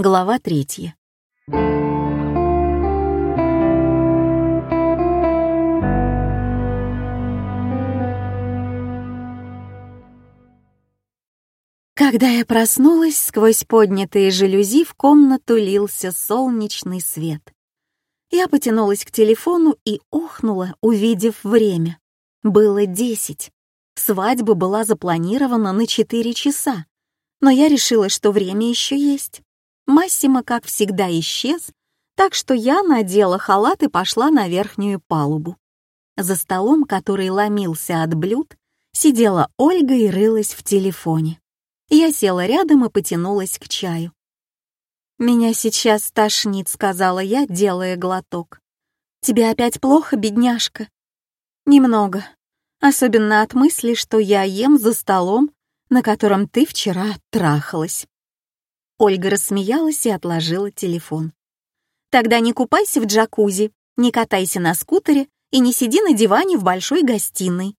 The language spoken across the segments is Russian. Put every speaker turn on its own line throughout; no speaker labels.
Глава третья. Когда я проснулась, сквозь поднятые жалюзи в комнату лился солнечный свет. Я потянулась к телефону и охнула, увидев время. Было десять. Свадьба была запланирована на четыре часа, но я решила, что время еще есть. Массимо, как всегда, исчез, так что я надела халат и пошла на верхнюю палубу. За столом, который ломился от блюд, сидела Ольга и рылась в телефоне. Я села рядом и потянулась к чаю. «Меня сейчас тошнит», — сказала я, делая глоток. «Тебе опять плохо, бедняжка?» «Немного. Особенно от мысли, что я ем за столом, на котором ты вчера трахалась». Ольга рассмеялась и отложила телефон. «Тогда не купайся в джакузи, не катайся на скутере и не сиди на диване в большой гостиной».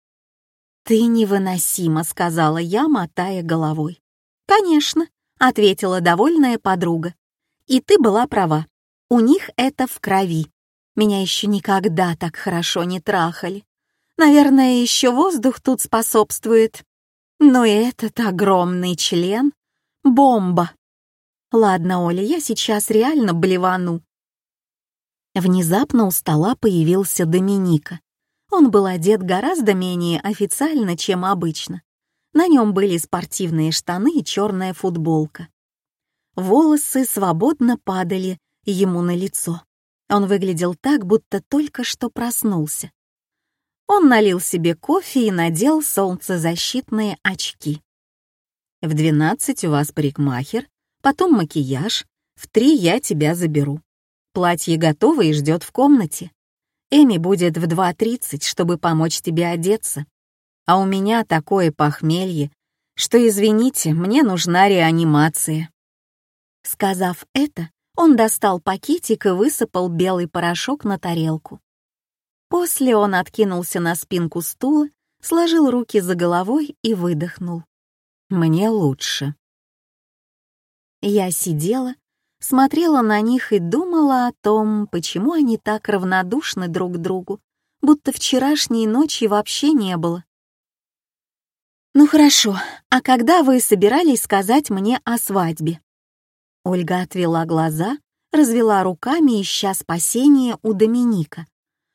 «Ты невыносима», — сказала я, мотая головой. «Конечно», — ответила довольная подруга. «И ты была права. У них это в крови. Меня еще никогда так хорошо не трахали. Наверное, еще воздух тут способствует. Но этот огромный член — бомба. Ладно, Оля, я сейчас реально блевану. Внезапно у стола появился Доминика. Он был одет гораздо менее официально, чем обычно. На нем были спортивные штаны и черная футболка. Волосы свободно падали ему на лицо. Он выглядел так, будто только что проснулся. Он налил себе кофе и надел солнцезащитные очки. «В двенадцать у вас парикмахер, потом макияж, в три я тебя заберу. Платье готово и ждет в комнате. Эми будет в 2.30, чтобы помочь тебе одеться. А у меня такое похмелье, что, извините, мне нужна реанимация». Сказав это, он достал пакетик и высыпал белый порошок на тарелку. После он откинулся на спинку стула, сложил руки за головой и выдохнул. «Мне лучше». Я сидела, смотрела на них и думала о том, почему они так равнодушны друг к другу, будто вчерашней ночи вообще не было. «Ну хорошо, а когда вы собирались сказать мне о свадьбе?» Ольга отвела глаза, развела руками, ища спасения у Доминика,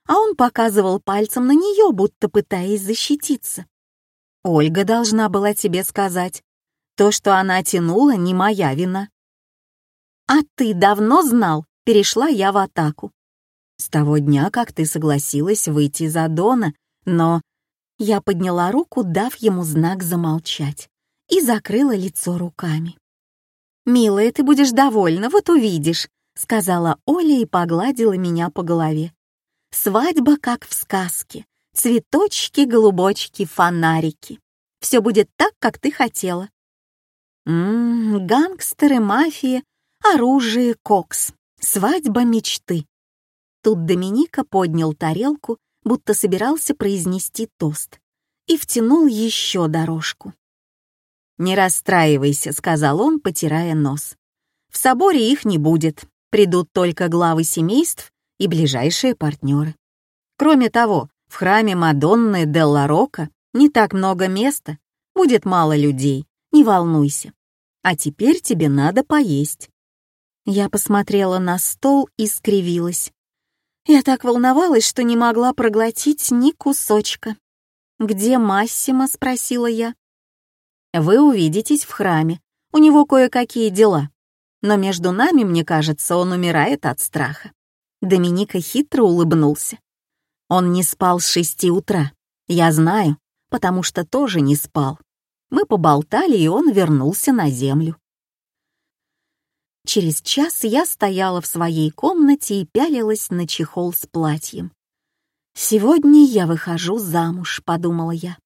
а он показывал пальцем на нее, будто пытаясь защититься. «Ольга должна была тебе сказать. То, что она тянула, не моя вина. «А ты давно знал?» — перешла я в атаку. «С того дня, как ты согласилась выйти за Дона, но...» Я подняла руку, дав ему знак замолчать, и закрыла лицо руками. «Милая, ты будешь довольна, вот увидишь», — сказала Оля и погладила меня по голове. «Свадьба, как в сказке. Цветочки, голубочки, фонарики. Все будет так, как ты хотела. Ммм, гангстеры, мафия, оружие, кокс, свадьба мечты. Тут Доминика поднял тарелку, будто собирался произнести тост, и втянул еще дорожку. «Не расстраивайся», — сказал он, потирая нос. «В соборе их не будет, придут только главы семейств и ближайшие партнеры. Кроме того, в храме Мадонны Делла Рока не так много места, будет мало людей, не волнуйся. А теперь тебе надо поесть». Я посмотрела на стол и скривилась. Я так волновалась, что не могла проглотить ни кусочка. «Где Массимо?» — спросила я. «Вы увидитесь в храме. У него кое-какие дела. Но между нами, мне кажется, он умирает от страха». Доминика хитро улыбнулся. Он не спал с шести утра. Я знаю, потому что тоже не спал. Мы поболтали, и он вернулся на землю. Через час я стояла в своей комнате и пялилась на чехол с платьем. «Сегодня я выхожу замуж», — подумала я.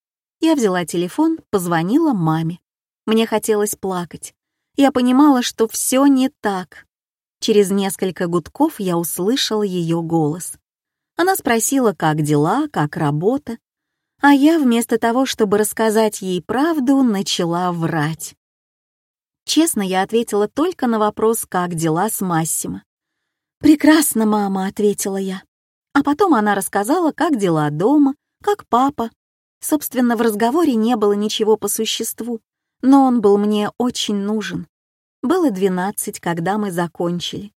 Я взяла телефон, позвонила маме. Мне хотелось плакать. Я понимала, что все не так. Через несколько гудков я услышала ее голос. Она спросила, как дела, как работа, а я вместо того, чтобы рассказать ей правду, начала врать. Честно, я ответила только на вопрос, как дела с Массимо. «Прекрасно, мама», — ответила я. А потом она рассказала, как дела дома, как папа. Собственно, в разговоре не было ничего по существу, но он был мне очень нужен. Было двенадцать, когда мы закончили.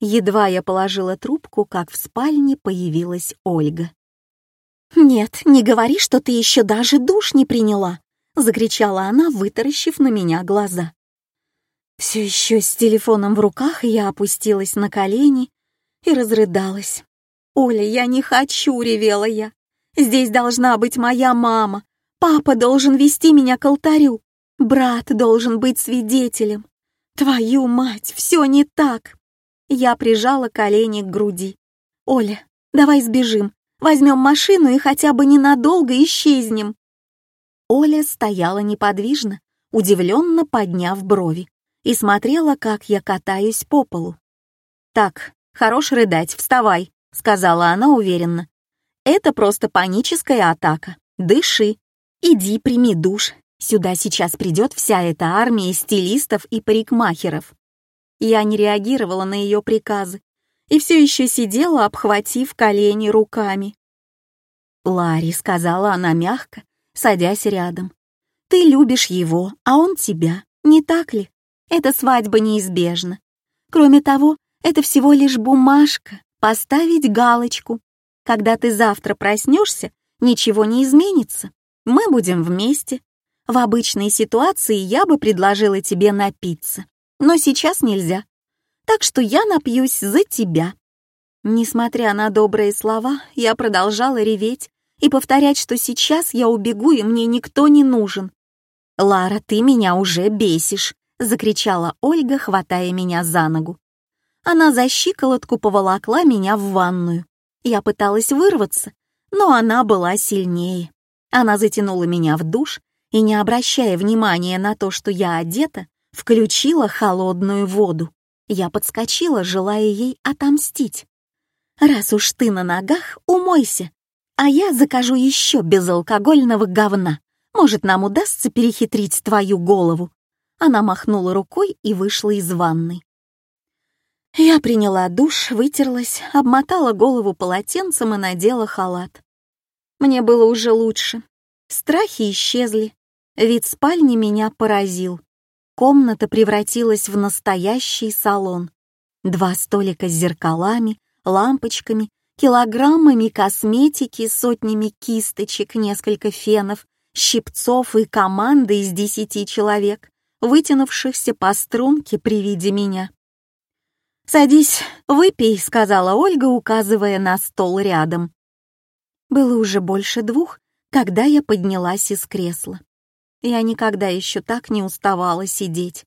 Едва я положила трубку, как в спальне появилась Ольга. «Нет, не говори, что ты еще даже душ не приняла!» — закричала она, вытаращив на меня глаза. Все еще с телефоном в руках я опустилась на колени и разрыдалась. «Оля, я не хочу!» — ревела я. «Здесь должна быть моя мама. Папа должен вести меня к алтарю. Брат должен быть свидетелем. Твою мать, все не так!» Я прижала колени к груди. «Оля, давай сбежим. Возьмем машину и хотя бы ненадолго исчезнем». Оля стояла неподвижно, удивленно подняв брови и смотрела, как я катаюсь по полу. «Так, хорош рыдать, вставай», — сказала она уверенно. «Это просто паническая атака. Дыши. Иди, прими душ. Сюда сейчас придет вся эта армия стилистов и парикмахеров». Я не реагировала на ее приказы и все еще сидела, обхватив колени руками. «Ларри», — сказала она мягко, садясь рядом, — «ты любишь его, а он тебя, не так ли?» Эта свадьба неизбежна. Кроме того, это всего лишь бумажка, поставить галочку. Когда ты завтра проснешься, ничего не изменится. Мы будем вместе. В обычной ситуации я бы предложила тебе напиться, но сейчас нельзя. Так что я напьюсь за тебя. Несмотря на добрые слова, я продолжала реветь и повторять, что сейчас я убегу, и мне никто не нужен. «Лара, ты меня уже бесишь», — закричала Ольга, хватая меня за ногу. Она за щиколотку поволокла меня в ванную. Я пыталась вырваться, но она была сильнее. Она затянула меня в душ и, не обращая внимания на то, что я одета, включила холодную воду. Я подскочила, желая ей отомстить. «Раз уж ты на ногах, умойся, а я закажу еще безалкогольного говна. Может, нам удастся перехитрить твою голову?» Она махнула рукой и вышла из ванной. Я приняла душ, вытерлась, обмотала голову полотенцем и надела халат. Мне было уже лучше. Страхи исчезли. Вид спальни меня поразил. Комната превратилась в настоящий салон. Два столика с зеркалами, лампочками, килограммами косметики, сотнями кисточек, несколько фенов, щипцов и команды из десяти человек, вытянувшихся по струнке при виде меня. «Садись, выпей», — сказала Ольга, указывая на стол рядом. Было уже больше двух, когда я поднялась из кресла. Я никогда еще так не уставала сидеть.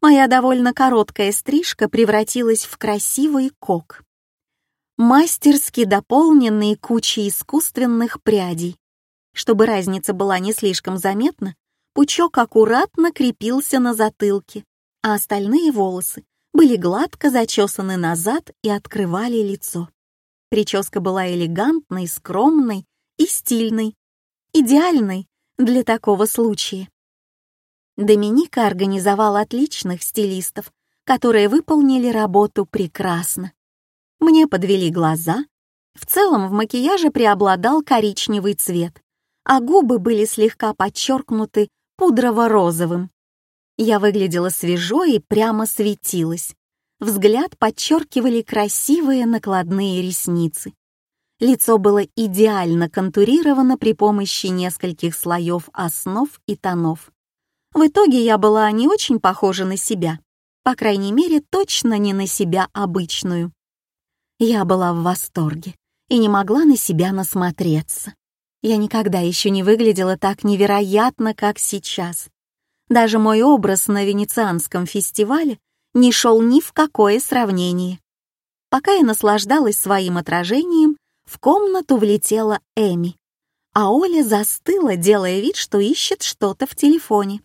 Моя довольно короткая стрижка превратилась в красивый кок. Мастерски дополненный кучей искусственных прядей. Чтобы разница была не слишком заметна, пучок аккуратно крепился на затылке, а остальные волосы были гладко зачесаны назад и открывали лицо. Прическа была элегантной, скромной и стильной, идеальной для такого случая. Доминика организовал отличных стилистов, которые выполнили работу прекрасно. Мне подвели глаза. В целом в макияже преобладал коричневый цвет, а губы были слегка подчеркнуты пудрово-розовым. Я выглядела свежо и прямо светилась. Взгляд подчеркивали красивые накладные ресницы. Лицо было идеально контурировано при помощи нескольких слоев основ и тонов. В итоге я была не очень похожа на себя, по крайней мере, точно не на себя обычную. Я была в восторге и не могла на себя насмотреться. Я никогда еще не выглядела так невероятно, как сейчас. Даже мой образ на Венецианском фестивале не шел ни в какое сравнение. Пока я наслаждалась своим отражением, в комнату влетела Эми, а Оля застыла, делая вид, что ищет что-то в телефоне.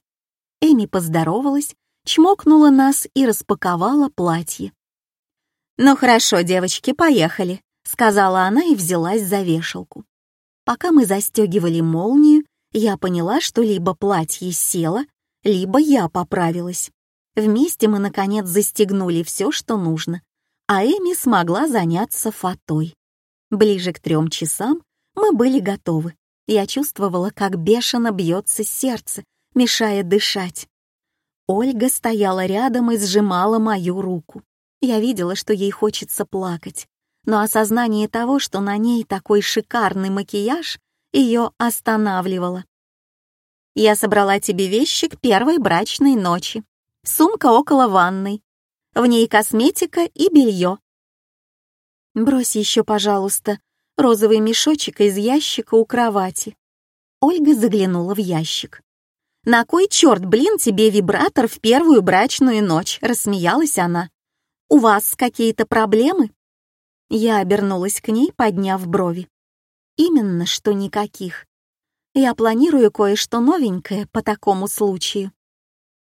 Эми поздоровалась, чмокнула нас и распаковала платье. «Ну хорошо, девочки, поехали», — сказала она и взялась за вешалку. Пока мы застегивали молнию, я поняла, что либо платье село, либо я поправилась. Вместе мы, наконец, застегнули все, что нужно, а Эми смогла заняться фатой. Ближе к трем часам мы были готовы. Я чувствовала, как бешено бьется сердце, мешая дышать. Ольга стояла рядом и сжимала мою руку. Я видела, что ей хочется плакать, но осознание того, что на ней такой шикарный макияж, ее останавливало. «Я собрала тебе вещи к первой брачной ночи. Сумка около ванной. В ней косметика и белье. Брось еще, пожалуйста, розовый мешочек из ящика у кровати. Ольга заглянула в ящик. «На кой черт, блин, тебе вибратор в первую брачную ночь?» — рассмеялась она. «У вас какие-то проблемы?» Я обернулась к ней, подняв брови. «Именно что никаких. Я планирую кое-что новенькое по такому случаю».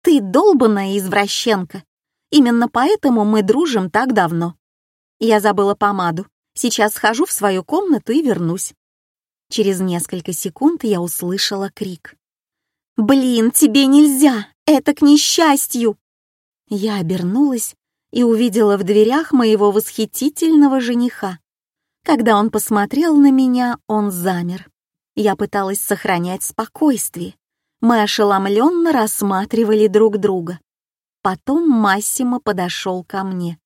«Ты долбаная извращенка. Именно поэтому мы дружим так давно. Я забыла помаду. Сейчас схожу в свою комнату и вернусь». Через несколько секунд я услышала крик. «Блин, тебе нельзя! Это к несчастью!» Я обернулась и увидела в дверях моего восхитительного жениха. Когда он посмотрел на меня, он замер. Я пыталась сохранять спокойствие. Мы ошеломленно рассматривали друг друга. Потом Массимо подошел ко мне.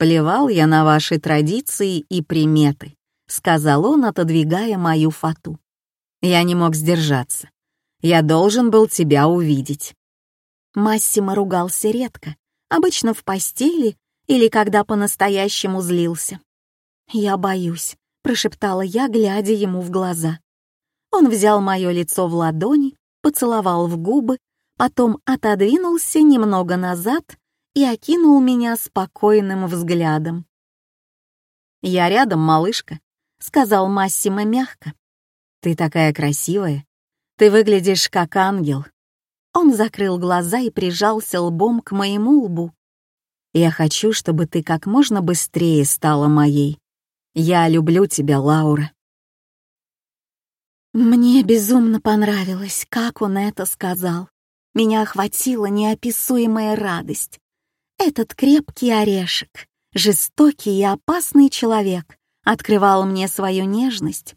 «Плевал я на ваши традиции и приметы», — сказал он, отодвигая мою фату. Я не мог сдержаться. Я должен был тебя увидеть».
Массимо ругался редко, обычно в постели или когда по-настоящему злился. «Я боюсь», — прошептала я, глядя ему в глаза. Он взял мое лицо в ладони, поцеловал в губы, потом отодвинулся немного назад и окинул меня спокойным взглядом.
«Я рядом, малышка», — сказал Массимо мягко. «Ты такая красивая. Ты выглядишь как ангел».
Он закрыл глаза и прижался лбом к моему лбу.
«Я хочу, чтобы ты как можно быстрее стала моей. Я люблю тебя, Лаура».
Мне безумно понравилось, как он это сказал. Меня охватила неописуемая радость. Этот крепкий орешек, жестокий и опасный человек открывал мне свою нежность.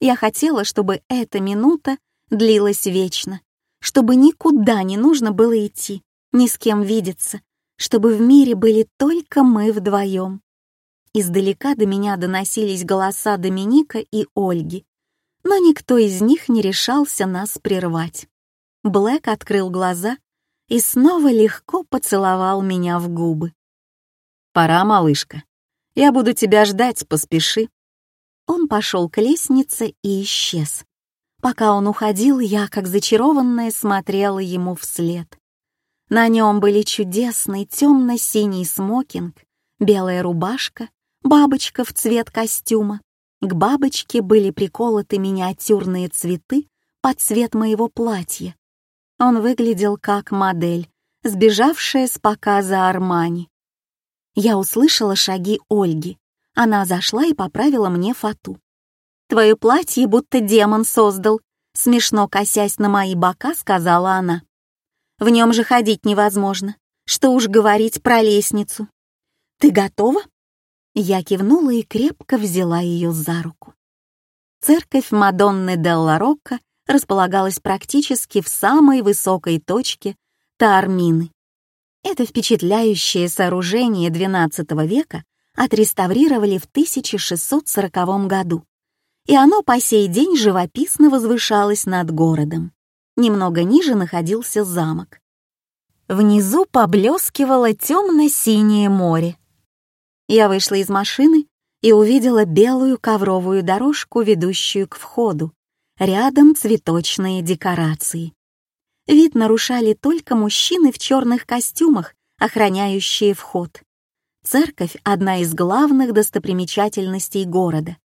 Я хотела, чтобы эта минута длилась вечно, чтобы никуда не нужно было идти, ни с кем видеться, чтобы в мире были только мы вдвоем. Издалека до меня доносились голоса Доминика и Ольги, но никто из них не решался нас прервать. Блэк открыл глаза и снова легко поцеловал меня в губы.
«Пора, малышка. Я буду тебя ждать, поспеши».
Он пошел к лестнице и исчез. Пока он уходил, я, как зачарованная, смотрела ему вслед. На нем были чудесный темно-синий смокинг, белая рубашка, бабочка в цвет костюма. К бабочке были приколоты миниатюрные цветы под цвет моего платья. Он выглядел как модель, сбежавшая с показа Армани. Я услышала шаги Ольги. Она зашла и поправила мне фату. Твое платье будто демон создал», — смешно косясь на мои бока, сказала она. «В нем же ходить невозможно. Что уж говорить про лестницу. Ты готова?» Я кивнула и крепко взяла ее за руку. Церковь Мадонны Делла Рокко располагалась практически в самой высокой точке Таармины. Это впечатляющее сооружение XII века отреставрировали в 1640 году и оно по сей день живописно возвышалось над городом. Немного ниже находился замок. Внизу поблескивало темно-синее море. Я вышла из машины и увидела белую ковровую дорожку, ведущую к входу. Рядом цветочные декорации. Вид нарушали только мужчины в черных костюмах, охраняющие вход. Церковь — одна из главных достопримечательностей города.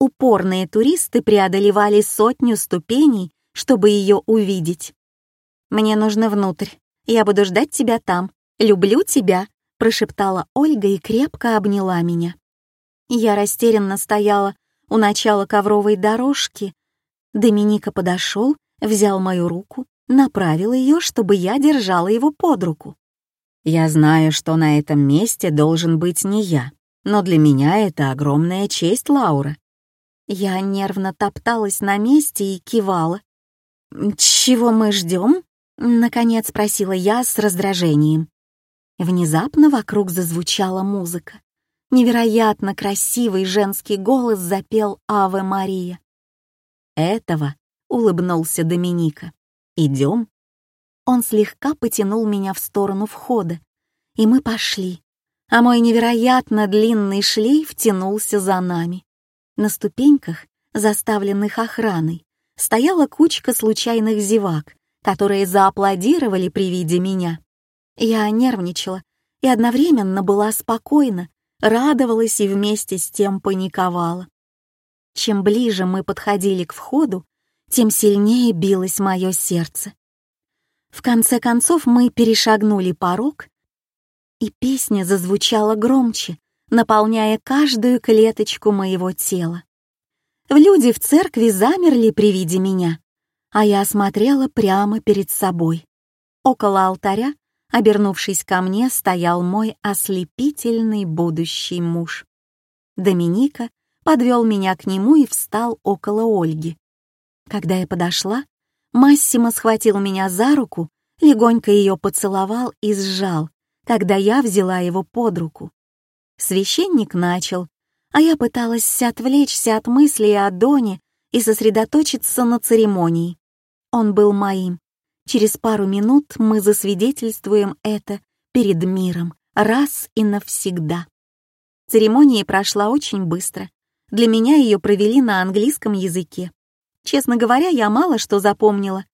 Упорные туристы преодолевали сотню ступеней, чтобы ее увидеть. «Мне нужно внутрь. Я буду ждать тебя там. Люблю тебя», — прошептала Ольга и крепко обняла меня. Я растерянно стояла у начала ковровой дорожки. Доминика подошел, взял мою руку, направил ее, чтобы я держала его под руку.
Я знаю, что на этом месте должен быть не я, но для меня это огромная честь, Лаура.
Я нервно топталась на месте и кивала. «Чего мы ждем?» — наконец спросила я с раздражением. Внезапно вокруг зазвучала музыка. Невероятно красивый женский голос запел «Аве Мария».
«Этого», — улыбнулся Доминика. «Идем?»
Он слегка потянул меня в сторону входа, и мы пошли, а мой невероятно длинный шлейф тянулся за нами. На ступеньках, заставленных охраной, стояла кучка случайных зевак, которые зааплодировали при виде меня. Я нервничала и одновременно была спокойна, радовалась и вместе с тем паниковала. Чем ближе мы подходили к входу, тем сильнее билось мое сердце. В конце концов мы перешагнули порог, и песня зазвучала громче, наполняя каждую клеточку моего тела. Люди в церкви замерли при виде меня, а я смотрела прямо перед собой. Около алтаря, обернувшись ко мне, стоял мой ослепительный будущий муж. Доминика подвел меня к нему и встал около Ольги. Когда я подошла, Массимо схватил меня за руку, легонько ее поцеловал и сжал, когда я взяла его под руку. Священник начал, а я пыталась отвлечься от мыслей о Доне и сосредоточиться на церемонии. Он был моим. Через пару минут мы засвидетельствуем это перед миром, раз и навсегда. Церемония прошла очень быстро. Для меня ее провели на английском языке. Честно говоря, я мало что запомнила.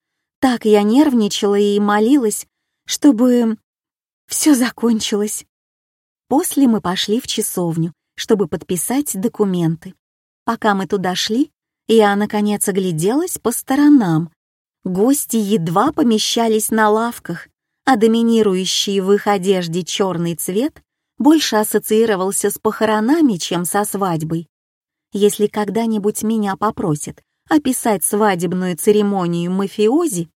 Так я нервничала и молилась, чтобы все закончилось. После мы пошли в часовню, чтобы подписать документы. Пока мы туда шли, я, наконец, огляделась по сторонам. Гости едва помещались на лавках, а доминирующий в их одежде черный цвет больше ассоциировался с похоронами, чем со свадьбой. Если когда-нибудь меня попросят описать свадебную церемонию мафиози,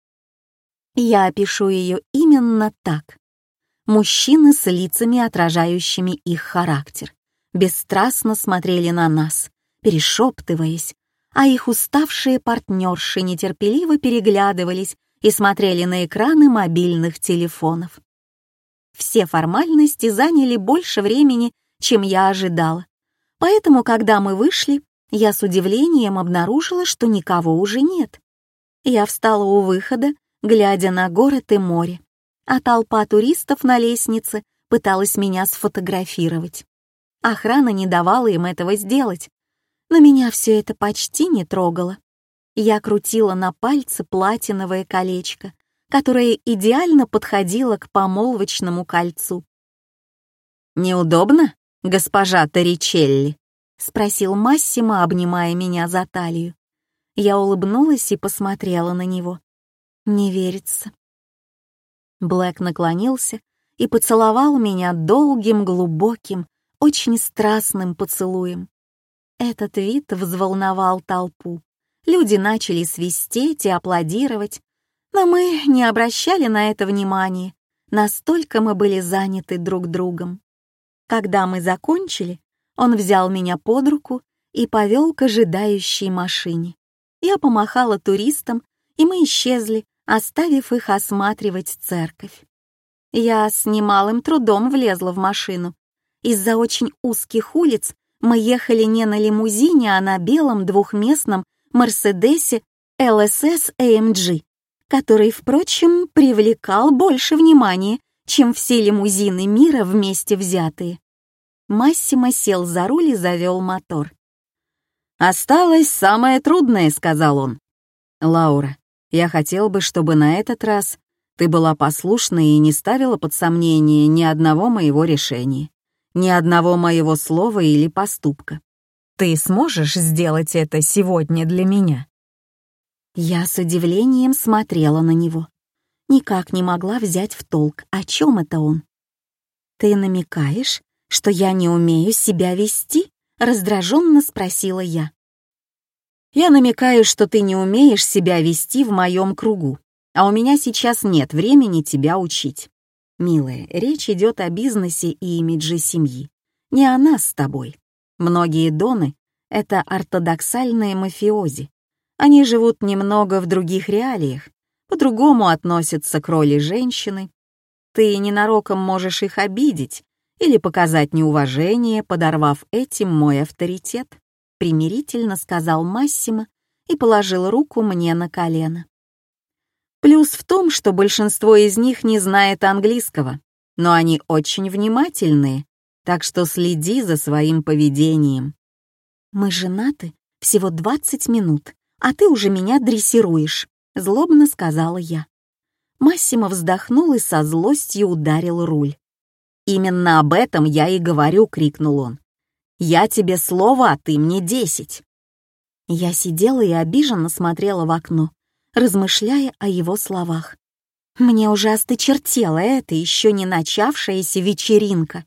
я опишу ее именно так. Мужчины с лицами, отражающими их характер, бесстрастно смотрели на нас, перешептываясь, а их уставшие партнерши нетерпеливо переглядывались и смотрели на экраны мобильных телефонов. Все формальности заняли больше времени, чем я ожидала. Поэтому, когда мы вышли, я с удивлением обнаружила, что никого уже нет. Я встала у выхода, глядя на город и море а толпа туристов на лестнице пыталась меня сфотографировать. Охрана не давала им этого сделать, но меня все это почти не трогало. Я крутила на пальце платиновое колечко, которое идеально подходило к помолвочному кольцу.
«Неудобно, госпожа Торричелли?»
— спросил Массимо, обнимая меня за талию. Я улыбнулась и посмотрела на него. Не верится. Блэк наклонился и поцеловал меня долгим, глубоким, очень страстным поцелуем. Этот вид взволновал толпу. Люди начали свистеть и аплодировать, но мы не обращали на это внимания, настолько мы были заняты друг другом. Когда мы закончили, он взял меня под руку и повел к ожидающей машине. Я помахала туристам, и мы исчезли, оставив их осматривать церковь. Я с немалым трудом влезла в машину. Из-за очень узких улиц мы ехали не на лимузине, а на белом двухместном Мерседесе LSS AMG, который, впрочем, привлекал больше внимания, чем все лимузины мира вместе взятые. Массимо сел за руль и завел мотор.
«Осталось самое трудное», — сказал он. «Лаура, я хотел бы, чтобы на этот раз ты была послушна и не ставила под сомнение ни одного моего решения, ни одного моего слова или поступка. Ты сможешь сделать это сегодня для меня?»
Я с удивлением смотрела на него. Никак не могла взять в толк, о чем это он. «Ты намекаешь, что я не умею себя вести?» — раздраженно спросила я.
Я намекаю, что ты не умеешь себя вести в моем кругу, А у меня сейчас нет времени тебя учить. Милая, речь идет о бизнесе и имидже семьи. Не о нас с тобой. Многие доны — это ортодоксальные мафиози. Они живут немного в других реалиях, по-другому относятся к роли женщины. Ты ненароком можешь их обидеть или показать неуважение, подорвав этим мой авторитет, примирительно сказал Массимо и положил руку мне на колено. Плюс в том, что большинство из них не знает английского, но они очень внимательные, так что следи за своим поведением. Мы женаты всего 20 минут, а ты уже меня дрессируешь, злобно сказала я. Массимо вздохнул и со злостью ударил руль. «Именно об этом я и говорю», — крикнул он. «Я тебе слово, а ты мне десять». Я сидела и обиженно смотрела в окно, размышляя о его словах. Мне уже осточертела эта еще не начавшаяся вечеринка.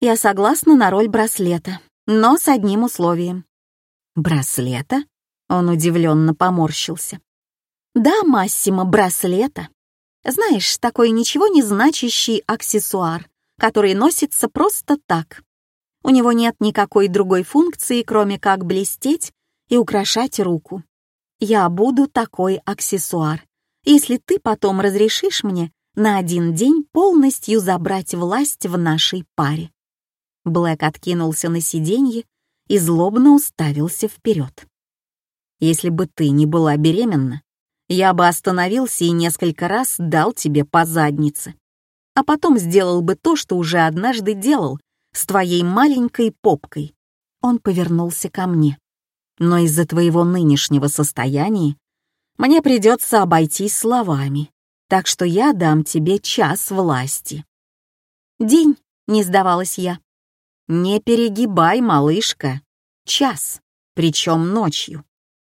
Я согласна на роль браслета, но с одним условием. «Браслета?» — он удивленно поморщился. «Да, Массимо, браслета. Знаешь, такой ничего не значащий аксессуар, который носится просто так. У него нет никакой другой функции, кроме как блестеть и украшать руку. Я буду такой аксессуар, если ты потом разрешишь мне на один день полностью забрать власть в нашей паре. Блэк откинулся на сиденье и злобно уставился вперед. Если бы ты не была беременна, я бы остановился и несколько раз дал тебе по заднице. А потом сделал бы то, что уже однажды делал с твоей маленькой попкой. Он повернулся ко мне. Но из-за твоего нынешнего состояния мне придется обойтись словами, так что я дам тебе час власти. День, не сдавалась я. Не перегибай, малышка. Час, причем ночью.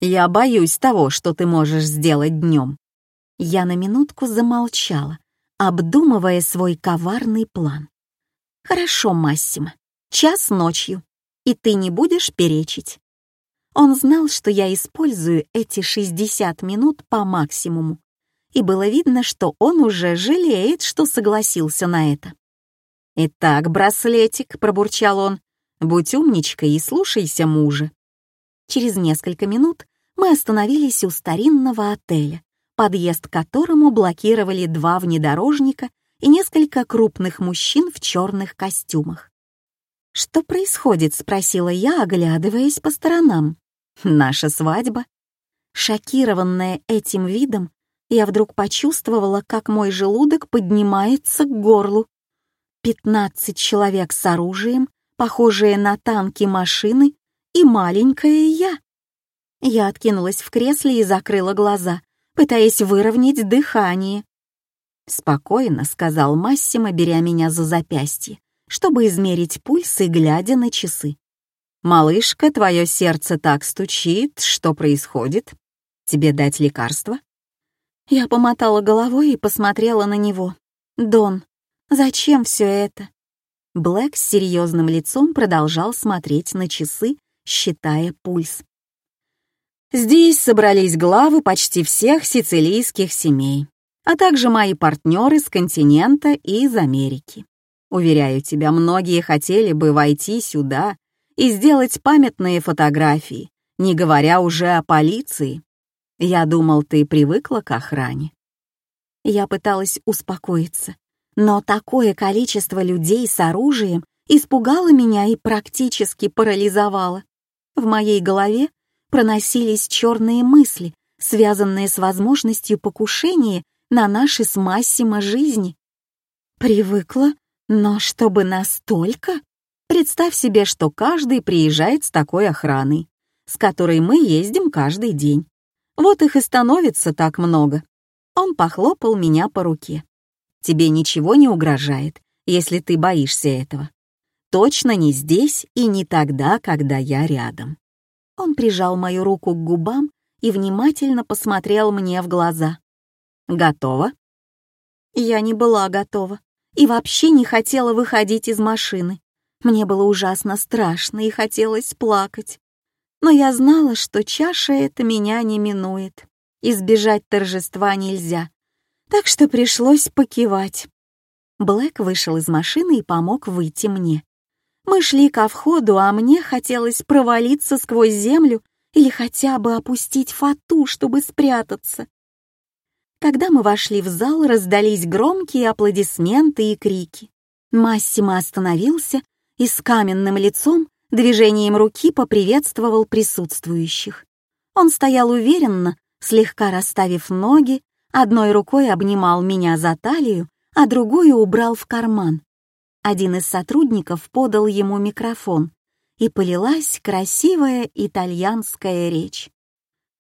Я боюсь того, что ты можешь сделать днем. Я на минутку замолчала, обдумывая свой коварный план. Хорошо, Массимо, час ночью, и ты не будешь перечить. Он знал, что я использую эти 60 минут по максимуму, и было видно, что он уже жалеет, что согласился на это. «Итак, браслетик», — пробурчал он, — «будь умничкой и слушайся мужа». Через несколько минут мы остановились у старинного отеля, подъезд к которому блокировали два внедорожника и несколько крупных мужчин в черных костюмах. «Что происходит?» — спросила я, оглядываясь по сторонам. «Наша свадьба?» Шокированная этим видом, я вдруг почувствовала, как мой желудок поднимается к горлу. Пятнадцать человек с оружием, похожие на танки машины, и маленькая я. Я откинулась в кресле и закрыла глаза, пытаясь выровнять дыхание. «Спокойно», — сказал Массимо, беря меня за запястье, чтобы измерить пульс и глядя на часы. «Малышка, твое сердце так стучит, что происходит? Тебе дать лекарство?» Я помотала головой и посмотрела на него. «Дон, зачем все это?» Блэк с серьезным лицом продолжал смотреть на часы, считая пульс. Здесь собрались главы почти всех сицилийских семей, а также мои партнеры с континента и из Америки. Уверяю тебя, многие хотели бы войти сюда и сделать памятные фотографии, не говоря уже о полиции. Я думал, ты привыкла к охране. Я пыталась успокоиться, но такое количество людей с оружием испугало меня и практически парализовало. В моей голове проносились черные мысли, связанные с возможностью покушения на наши с Массимо жизни. Привыкла, но чтобы настолько? Представь себе, что каждый приезжает с такой охраной, с которой мы ездим каждый день. Вот их и становится так много. Он похлопал меня по руке. Тебе ничего не угрожает, если ты боишься этого. Точно не здесь и не тогда, когда я рядом. Он прижал мою руку к губам и внимательно посмотрел мне в глаза. «Готова?» Я не была готова и вообще не хотела выходить из машины. Мне было ужасно страшно и хотелось плакать. Но я знала, что чаша эта меня не минует.
избежать торжества нельзя, так что пришлось покивать. Блэк вышел из машины и помог выйти мне. Мы шли ко входу, а мне хотелось провалиться сквозь землю или хотя бы опустить фату, чтобы спрятаться. Когда мы вошли в зал, раздались громкие аплодисменты и крики. Массимо остановился и с каменным лицом движением руки поприветствовал присутствующих. Он стоял уверенно, слегка расставив ноги, одной рукой обнимал меня за талию, а другую убрал в карман. Один из сотрудников подал ему микрофон, и полилась красивая итальянская речь.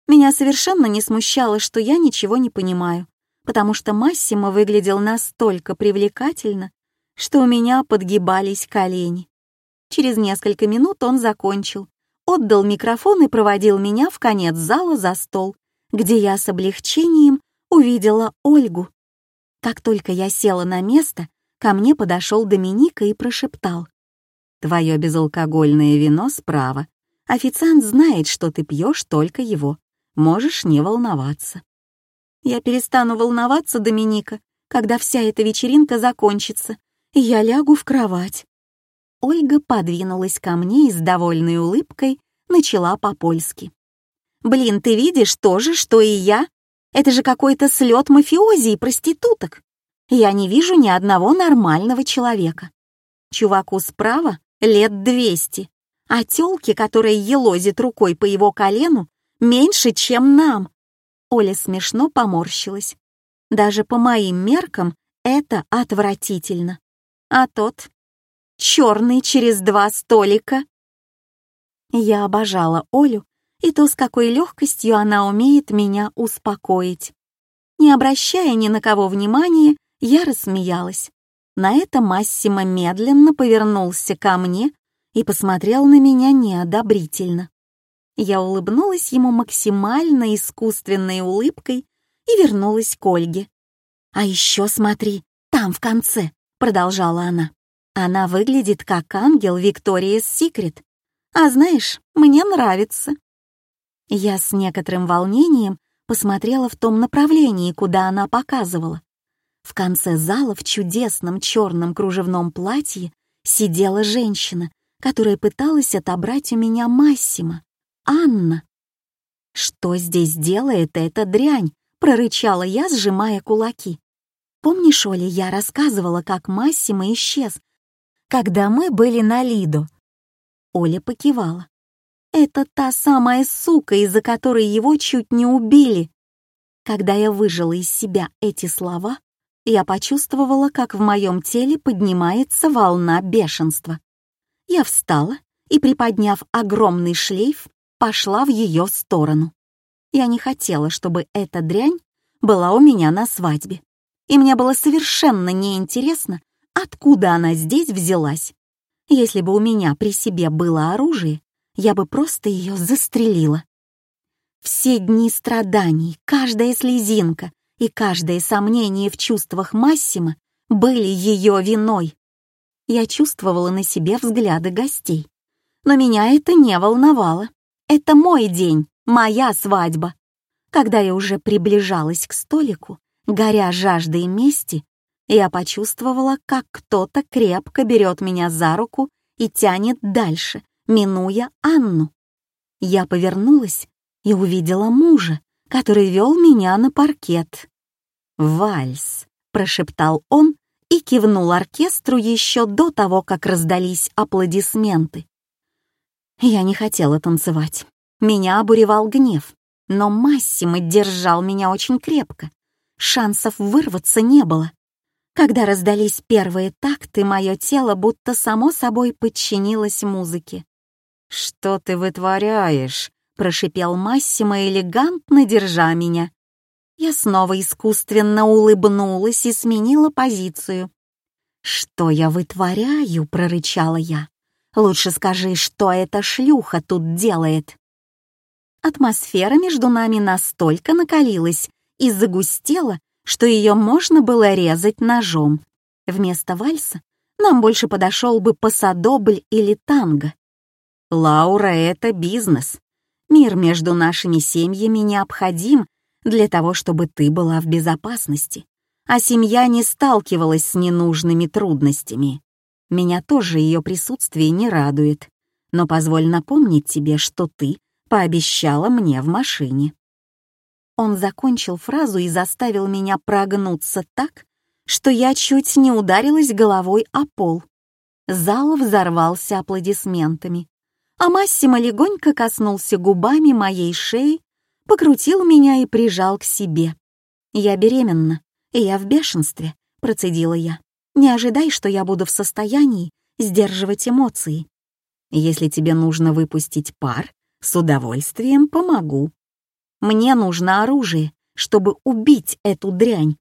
Меня совершенно не смущало, что я ничего не понимаю, потому что Массимо выглядел настолько привлекательно, что у меня подгибались колени. Через несколько минут он закончил, отдал микрофон и проводил меня в конец зала за стол, где я с облегчением увидела Ольгу. Как только я села на место, ко мне подошел Доминика и прошептал. «Твое безалкогольное вино справа. Официант знает, что ты пьешь только его. Можешь не волноваться». Я перестану волноваться, Доминика, когда вся эта вечеринка закончится, я лягу в кровать. Ольга подвинулась ко мне и с довольной улыбкой начала по-польски. «Блин, ты видишь то же, что и я? Это же какой-то слет мафиози и проституток. Я не вижу ни одного нормального человека. Чуваку справа лет двести, а тёлке, которая елозит рукой по его колену, меньше, чем нам». Оля смешно поморщилась. Даже по моим меркам это отвратительно. А тот черный через два столика. Я обожала Олю и то, с какой легкостью она умеет меня успокоить. Не обращая ни на кого внимания, я рассмеялась. На это Массимо медленно повернулся ко мне и посмотрел на меня неодобрительно. Я улыбнулась ему максимально искусственной улыбкой и вернулась к Ольге. «А еще смотри, там в конце», — продолжала она. Она выглядит как ангел Викториес Секрет. А знаешь, мне нравится. Я с некоторым волнением посмотрела в том направлении, куда она показывала. В конце зала в чудесном черном кружевном платье сидела женщина, которая пыталась отобрать у меня Массима. Анна. «Что здесь делает эта дрянь?» — прорычала я, сжимая кулаки. «Помнишь, Оля, я рассказывала, как Массима исчез когда мы были на Лидо. Оля покивала. Это та самая сука, из-за которой его чуть не убили. Когда я выжила из себя эти слова, я почувствовала, как в моем теле поднимается волна бешенства. Я встала и, приподняв огромный шлейф, пошла в ее сторону. Я не хотела, чтобы эта дрянь была у меня на свадьбе. И мне было совершенно неинтересно, Откуда она здесь взялась? Если бы у меня при себе было оружие, я бы просто ее застрелила. Все дни страданий, каждая слезинка и каждое сомнение в чувствах Массима были ее виной. Я чувствовала на себе взгляды гостей. Но меня это не волновало. Это мой день, моя свадьба. Когда я уже приближалась к столику, горя жаждой мести, я почувствовала, как кто-то крепко берет меня за руку и тянет дальше, минуя Анну. Я повернулась и увидела мужа, который вел меня на паркет. «Вальс», — прошептал он и кивнул оркестру еще до того, как раздались аплодисменты. Я не хотела танцевать. Меня обуревал гнев, но Массимо держал меня очень крепко. Шансов вырваться не было. Когда раздались первые такты, мое тело будто само собой подчинилось музыке. «Что ты вытворяешь?» — прошипел Массимо, элегантно держа меня. Я снова искусственно улыбнулась и сменила позицию. «Что я вытворяю?» — прорычала я. «Лучше скажи, что эта шлюха тут делает?» Атмосфера между нами настолько накалилась и загустела, что ее можно было резать ножом. Вместо вальса нам больше подошел бы пасадобль или танго. Лаура — это бизнес. Мир между нашими семьями необходим, для того, чтобы ты была в безопасности, а семья не сталкивалась с ненужными трудностями. Меня тоже ее присутствие не радует, но позволь напомнить тебе, что ты пообещала мне в машине». Он закончил фразу и заставил меня прогнуться так, что я чуть не ударилась головой о пол. Зал взорвался аплодисментами, а Массимо легонько коснулся губами моей шеи, покрутил меня и прижал к себе. «Я беременна, и я в бешенстве», — процедила я. «Не ожидай, что я буду в состоянии сдерживать эмоции. Если тебе нужно выпустить пар, с удовольствием помогу. Мне нужно оружие, чтобы убить эту дрянь.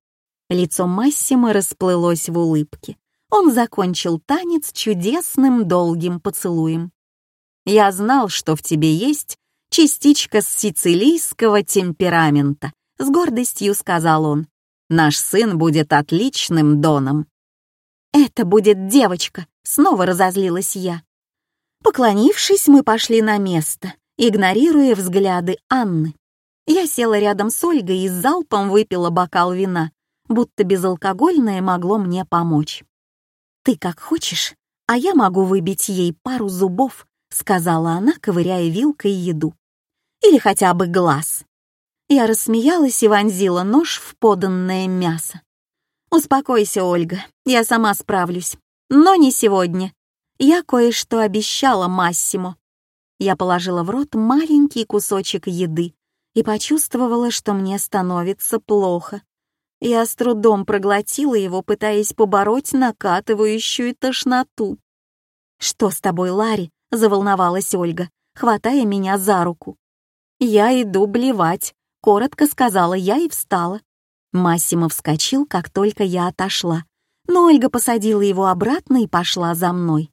Лицо Массима расплылось в улыбке. Он закончил танец чудесным долгим поцелуем. «Я знал, что в тебе есть частичка сицилийского темперамента», — с гордостью сказал он. «Наш сын будет отличным доном». «Это будет девочка», — снова разозлилась я. Поклонившись, мы пошли на место игнорируя взгляды Анны. Я села рядом с Ольгой и залпом выпила бокал вина, будто безалкогольное могло мне помочь. «Ты как хочешь, а я могу выбить ей пару зубов», сказала она, ковыряя вилкой еду. «Или хотя бы глаз». Я рассмеялась и вонзила нож в поданное мясо. «Успокойся, Ольга, я сама справлюсь. Но не сегодня. Я кое-что обещала Массимо. Я положила в рот маленький кусочек еды и почувствовала, что мне становится плохо. Я с трудом проглотила его, пытаясь побороть накатывающую тошноту. «Что с тобой, Ларри?» — заволновалась Ольга, хватая меня за руку. «Я иду блевать», — коротко сказала я и встала. Массимо вскочил, как только я отошла, но Ольга посадила его обратно и пошла за мной.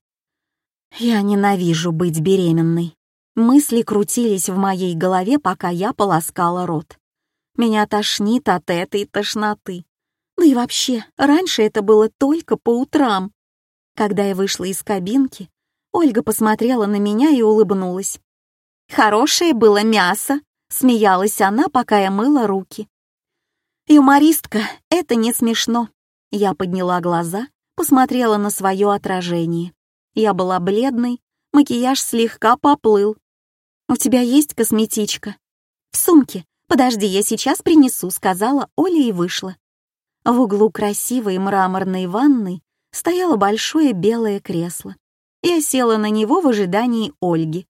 «Я ненавижу быть беременной», Мысли крутились в моей голове, пока я полоскала рот. Меня тошнит от этой тошноты. Да и вообще, раньше это было только по утрам. Когда я вышла из кабинки, Ольга посмотрела на меня и улыбнулась. «Хорошее было мясо», — смеялась она, пока я мыла руки. «Юмористка, это не смешно». Я подняла глаза, посмотрела на свое отражение. Я была бледной, макияж слегка поплыл. «У тебя есть косметичка?» «В сумке. Подожди, я сейчас принесу», — сказала Оля и вышла. В углу красивой мраморной ванной стояло большое белое кресло. Я села на него в ожидании Ольги.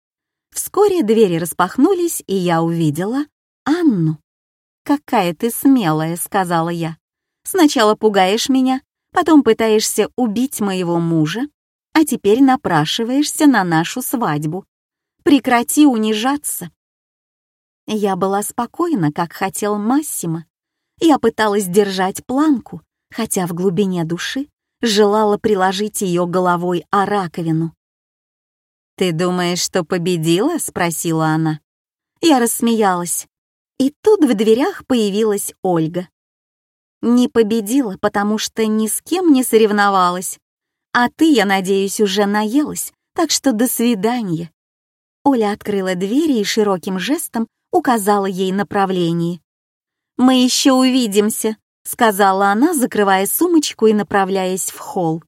Вскоре двери распахнулись, и я увидела Анну. «Какая ты смелая», — сказала я. «Сначала пугаешь меня, потом пытаешься убить моего мужа, а теперь напрашиваешься на нашу свадьбу. Прекрати унижаться. Я была спокойна, как хотел Массимо. Я пыталась держать планку, хотя в глубине души желала приложить ее головой о раковину. «Ты думаешь, что победила?» — спросила она. Я рассмеялась. И тут в дверях появилась Ольга. Не победила, потому что ни с кем не соревновалась. А ты, я надеюсь, уже наелась, так что до свидания». Оля открыла двери и широким жестом указала ей направление. «Мы еще увидимся», — сказала она, закрывая сумочку и направляясь в холл.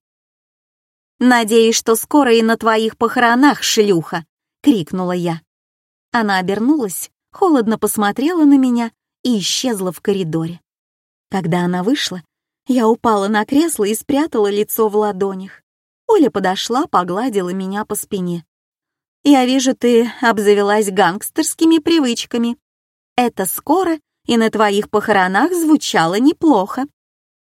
«Надеюсь, что скоро и на твоих похоронах, шлюха!» — крикнула я. Она обернулась, холодно посмотрела на меня и исчезла в коридоре. Когда она вышла, я упала на кресло и спрятала лицо в ладонях. Оля подошла, погладила меня по спине. «Я вижу, ты обзавелась гангстерскими привычками. Это скоро и на твоих похоронах звучало неплохо.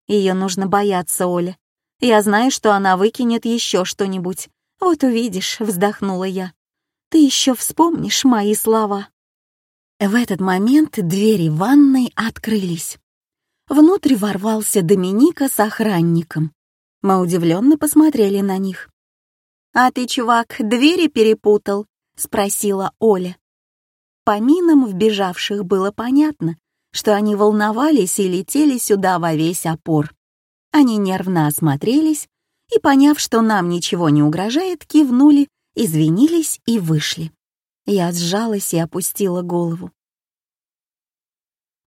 Ее нужно бояться, Оля. Я знаю, что она выкинет еще что-нибудь. Вот увидишь», — вздохнула я. «Ты еще вспомнишь мои слова». В этот момент двери ванной открылись. Внутрь ворвался Доминика с охранником. Мы удивленно посмотрели на них. «А ты, чувак, двери перепутал?» — спросила Оля. По минам вбежавших было понятно, что они волновались и летели сюда во весь опор. Они нервно осмотрелись и, поняв, что нам ничего не угрожает, кивнули, извинились и вышли. Я сжалась и опустила голову.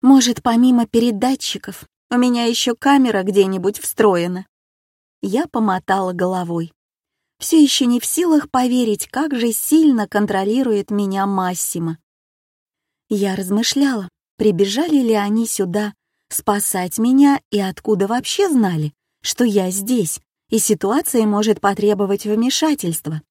Может, помимо передатчиков, у меня еще камера где-нибудь встроена? Я помотала головой. Все еще не в силах поверить, как же сильно контролирует меня Массимо. Я размышляла, прибежали ли они сюда спасать меня и откуда вообще знали, что я здесь, и ситуация может потребовать вмешательства.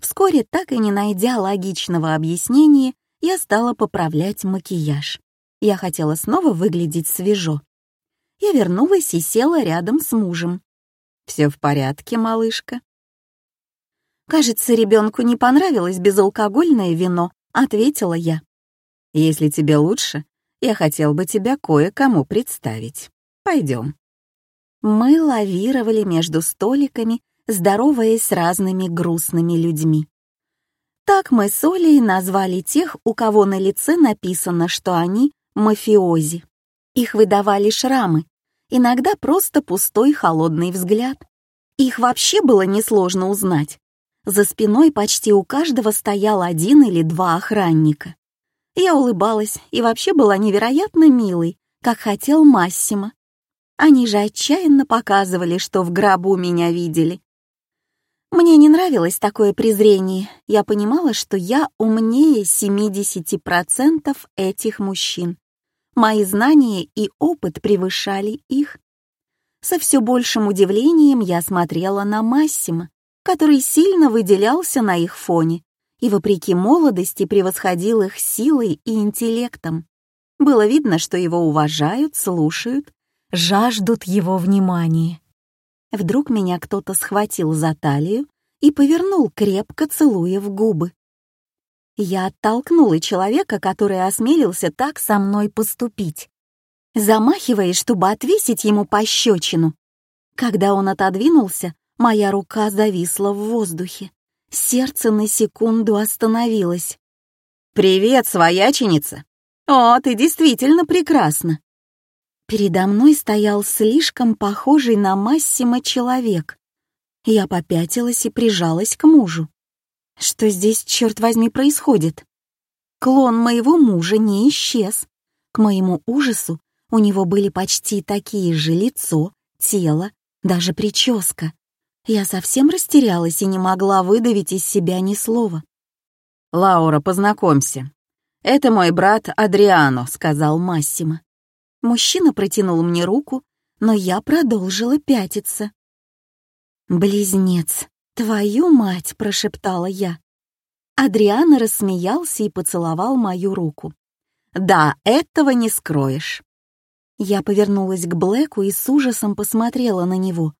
Вскоре, так и не найдя логичного объяснения, я стала поправлять макияж. Я хотела снова выглядеть свежо. Я вернулась и села рядом с мужем. «Все в порядке, малышка?» «Кажется, ребенку не понравилось безалкогольное вино», — ответила я. «Если тебе лучше, я хотел бы тебя кое-кому представить. Пойдем». Мы лавировали между столиками, здороваясь с разными грустными людьми. Так мы с Олей назвали тех, у кого на лице написано, что они мафиози. Их выдавали шрамы, иногда просто пустой холодный взгляд. Их вообще было несложно узнать. За спиной почти у каждого стоял один или два охранника. Я улыбалась и вообще была невероятно милой, как хотел Массимо. Они же отчаянно показывали, что в гробу меня видели. Мне не нравилось такое презрение. Я понимала, что я умнее 70% этих мужчин. Мои знания и опыт превышали их. Со все большим удивлением я смотрела на Массима, который сильно выделялся на их фоне и, вопреки молодости, превосходил их силой и интеллектом. Было видно, что его уважают, слушают жаждут его внимания. Вдруг меня кто-то схватил за талию и повернул, крепко целуя в губы. Я оттолкнула человека, который осмелился так со мной поступить, замахиваясь, чтобы отвесить ему пощечину. Когда он отодвинулся, моя рука зависла в воздухе. Сердце на секунду остановилось. «Привет, свояченица! О, ты действительно прекрасна!» Передо мной стоял слишком похожий на Массимо человек. Я попятилась и прижалась к мужу. Что здесь, черт возьми, происходит? Клон моего мужа не исчез. К моему ужасу у него были почти такие же лицо, тело, даже прическа. Я совсем растерялась и не могла выдавить из себя ни слова. «Лаура, познакомься. Это мой брат Адриано», — сказал Массимо. Мужчина протянул мне руку, но я продолжила пятиться. «Близнец, твою мать!» — прошептала я. Адриана рассмеялся и поцеловал мою руку. «Да, этого не скроешь». Я повернулась к Блэку и с ужасом посмотрела на него.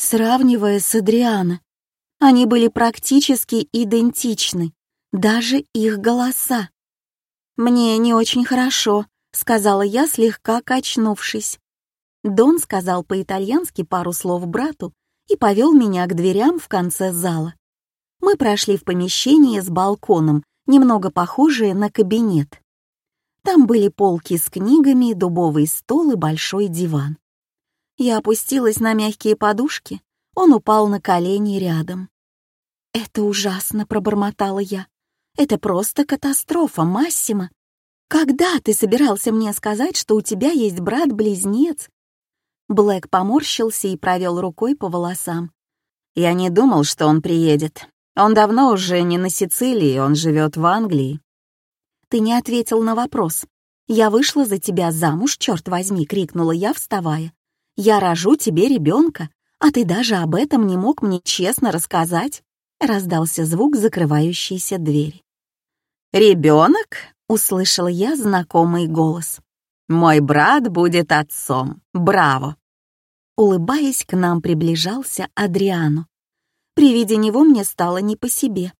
Сравнивая с Адриана, они были практически идентичны, даже их голоса. «Мне не очень хорошо», — сказала я, слегка качнувшись. Дон сказал по-итальянски пару слов брату и повел меня к дверям в конце зала. Мы прошли в помещение с балконом, немного похожее на кабинет. Там были полки с книгами, дубовый стол и большой диван. Я опустилась на мягкие подушки, он упал на колени рядом. «Это ужасно», — пробормотала я. «Это просто катастрофа, Массимо. «Когда ты собирался мне сказать, что у тебя есть брат-близнец?» Блэк поморщился и провел рукой по волосам. «Я не думал, что он приедет. Он давно уже не на Сицилии, он живет в Англии». «Ты не ответил на вопрос. Я вышла за тебя замуж, черт возьми!» — крикнула я, вставая. «Я рожу тебе ребенка, а ты даже об этом не мог мне честно рассказать?» Раздался звук закрывающейся двери. «Ребенок?» — услышал я знакомый голос. «Мой брат будет отцом. Браво!» Улыбаясь, к нам приближался Адриану. При виде него мне стало не по себе.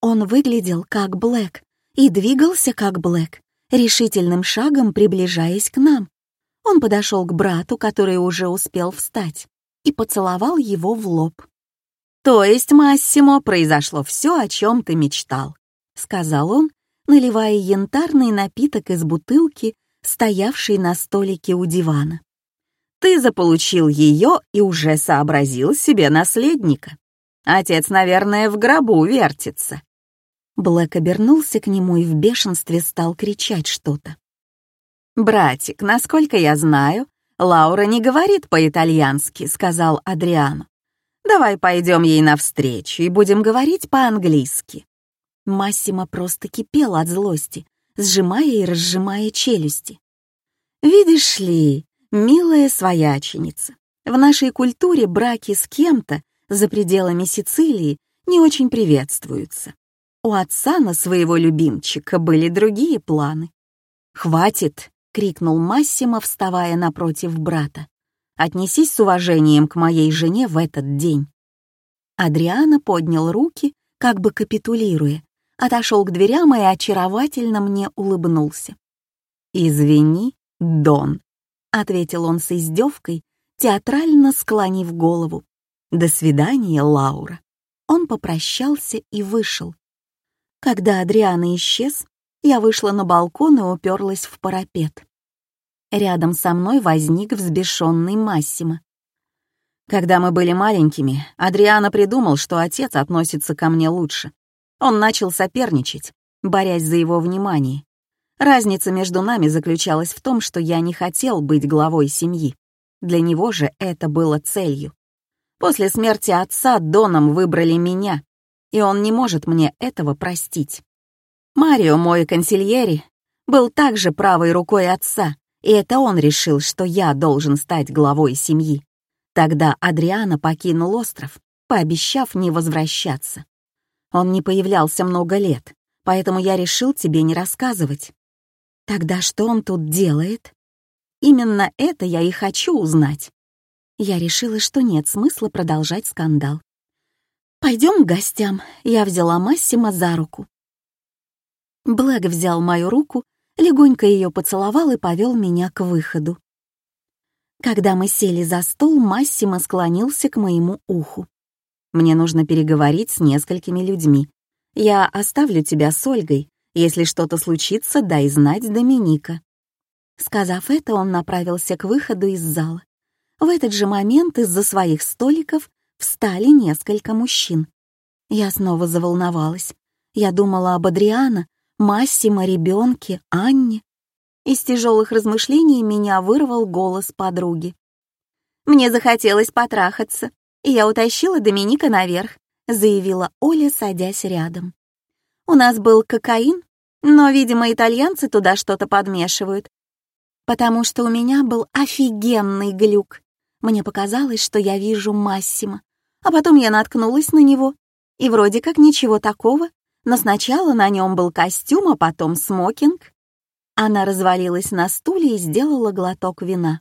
Он выглядел как Блэк и двигался как Блэк, решительным шагом приближаясь к нам. Он подошел к брату, который уже успел встать, и поцеловал его в лоб. «То есть, Массимо, произошло все, о чем ты мечтал», — сказал он, наливая янтарный напиток из бутылки, стоявшей на столике у дивана. «Ты заполучил ее и уже сообразил себе наследника. Отец, наверное, в гробу вертится». Блэк обернулся к нему и в бешенстве стал кричать что-то.
«Братик, насколько я знаю, Лаура не говорит по-итальянски», — сказал Адриану. «Давай пойдем ей навстречу и будем говорить по-английски».
Массимо просто кипел от злости, сжимая и разжимая челюсти.
«Видишь ли, милая свояченица, в нашей культуре браки с кем-то за пределами Сицилии не очень приветствуются. У отца на своего любимчика были другие планы. «Хватит!» — крикнул Массимо, вставая напротив брата. «Отнесись с уважением к моей жене в этот день».
Адриана поднял руки, как бы капитулируя, отошел к дверям и очаровательно мне улыбнулся.
«Извини, Дон», — ответил он с издевкой, театрально склонив голову. «До свидания, Лаура».
Он попрощался и вышел. Когда Адриана исчез, я вышла на балкон и уперлась в парапет. Рядом со мной возник взбешенный Массимо.
Когда мы были маленькими, Адриана придумал, что отец относится ко мне лучше. Он начал соперничать, борясь за его внимание. Разница между нами заключалась в том, что я не хотел быть главой семьи. Для него же это было целью. После смерти отца Доном выбрали меня, и он не может мне этого простить. Марио, мой консильери, был также правой рукой отца, и это он решил, что я должен стать главой семьи. Тогда Адриана покинул остров, пообещав не возвращаться. Он не появлялся много лет, поэтому я решил тебе не рассказывать.
Тогда что он тут делает?
Именно это я и хочу узнать.
Я решила, что нет смысла продолжать скандал. «Пойдем к гостям», — я взяла Массима за руку. Блэк взял мою руку, легонько ее поцеловал и повел меня к выходу. Когда мы сели за стол, Массимо склонился к моему уху.
Мне нужно переговорить с несколькими людьми. Я оставлю тебя с Ольгой. Если что-то случится, дай знать Доминика».
Сказав это, он направился к выходу из зала. В этот же момент из-за своих столиков встали несколько мужчин. Я снова заволновалась. Я думала об Адриана, Массимо, ребенке, Анне. Из тяжелых размышлений меня вырвал голос подруги. «Мне захотелось потрахаться и я утащила Доминика наверх», — заявила Оля, садясь рядом. «У нас был кокаин, но, видимо, итальянцы туда что-то подмешивают, потому что у меня был офигенный глюк. Мне показалось, что я вижу Массима, а потом я наткнулась на него, и вроде как ничего такого, но сначала на нем был костюм, а потом смокинг. Она развалилась на стуле и сделала глоток вина.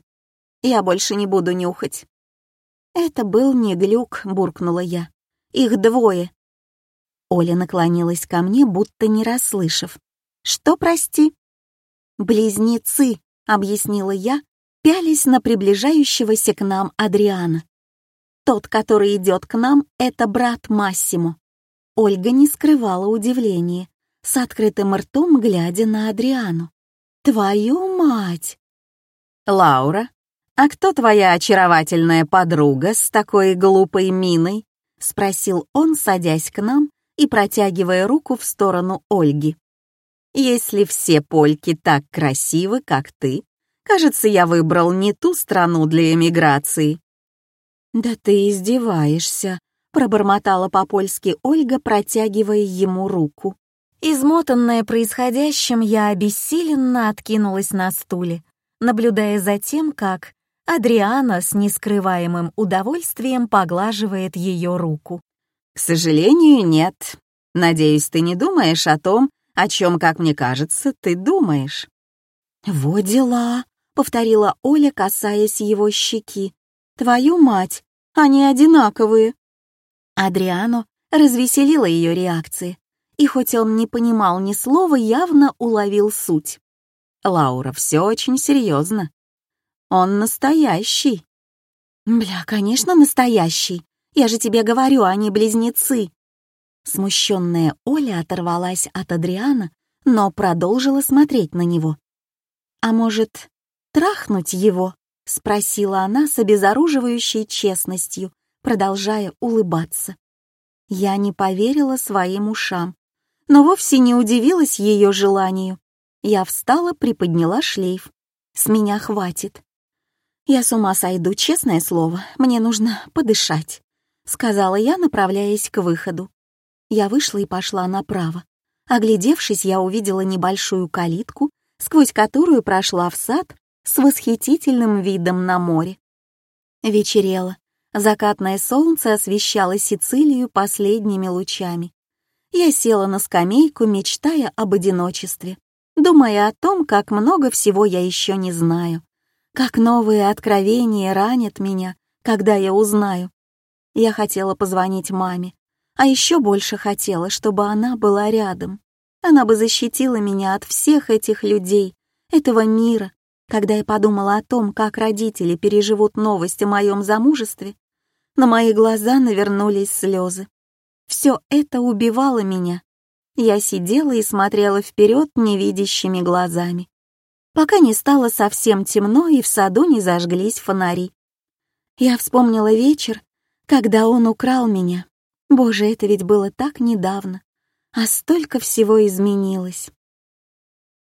Я больше не буду нюхать. «Это был не глюк», — буркнула я. «Их двое». Оля наклонилась ко мне, будто не расслышав. «Что, прости?» «Близнецы», — объяснила я, пялись на приближающегося к нам Адриана. «Тот, который идет к нам, — это брат Массимо». Ольга не скрывала удивления, с открытым ртом глядя на Адриану. «Твою мать!»
«Лаура, «А кто твоя очаровательная подруга с такой глупой миной?» — спросил он, садясь к нам и протягивая руку в сторону Ольги. «Если все польки так красивы, как ты, кажется, я выбрал не ту страну для эмиграции».
«Да ты издеваешься», — пробормотала по-польски Ольга, протягивая ему руку. Измотанная происходящим, я обессиленно откинулась на стуле, наблюдая за тем, как Адриана с нескрываемым удовольствием поглаживает ее руку.
«К сожалению, нет. Надеюсь, ты не думаешь о том, о чем, как мне кажется, ты думаешь».
«Во дела», — повторила Оля, касаясь его щеки. «Твою мать, они одинаковые». Адриано развеселила ее реакции, и хоть он не понимал ни слова, явно уловил суть.
«Лаура, все очень серьезно. Он настоящий».
«Бля, конечно, настоящий. Я же тебе говорю, они близнецы». Смущенная Оля оторвалась от Адриана, но продолжила смотреть на него. «А может, трахнуть его?» — спросила она с обезоруживающей честностью, продолжая улыбаться. Я не поверила своим ушам, но вовсе не удивилась ее желанию. Я встала, приподняла шлейф С меня хватит. Я с ума сойду, честное слово, мне нужно подышать, сказала я, направляясь к выходу. Я вышла и пошла направо. Оглядевшись, я увидела небольшую калитку, сквозь которую прошла в сад с восхитительным видом на море. Вечерело. Закатное солнце освещало Сицилию последними лучами. Я села на скамейку, мечтая об одиночестве, думая о том, как много всего я еще не знаю, как новые откровения ранят меня, когда я узнаю. Я хотела позвонить маме, а еще больше хотела, чтобы она была рядом. Она бы защитила меня от всех этих людей, этого мира. Когда я подумала о том, как родители переживут новость о моем замужестве, на мои глаза навернулись слезы. Все это убивало меня. Я сидела и смотрела вперед невидящими глазами пока не стало совсем темно и в саду не зажглись фонари. Я вспомнила вечер, когда он украл меня. Боже, это ведь было так недавно, а столько всего изменилось.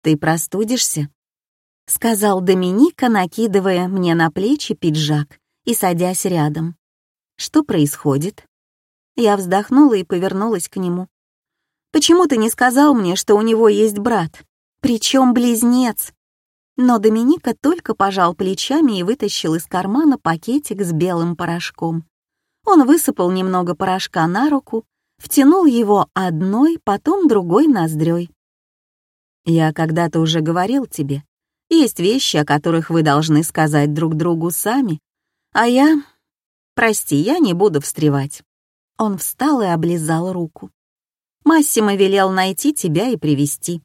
«Ты простудишься?» — сказал Доминика, накидывая мне на плечи пиджак и садясь рядом. «Что происходит?» Я вздохнула и повернулась к нему. «Почему ты не сказал мне, что у него есть брат? Причем близнец?» Но Доминика только пожал плечами и вытащил из кармана пакетик с белым порошком. Он высыпал немного порошка на руку, втянул его одной, потом другой ноздрёй. «Я когда-то уже говорил тебе, есть вещи, о которых вы должны сказать друг другу сами, а я... Прости, я не буду встревать». Он встал и облизал руку. Массимо велел найти тебя и привести.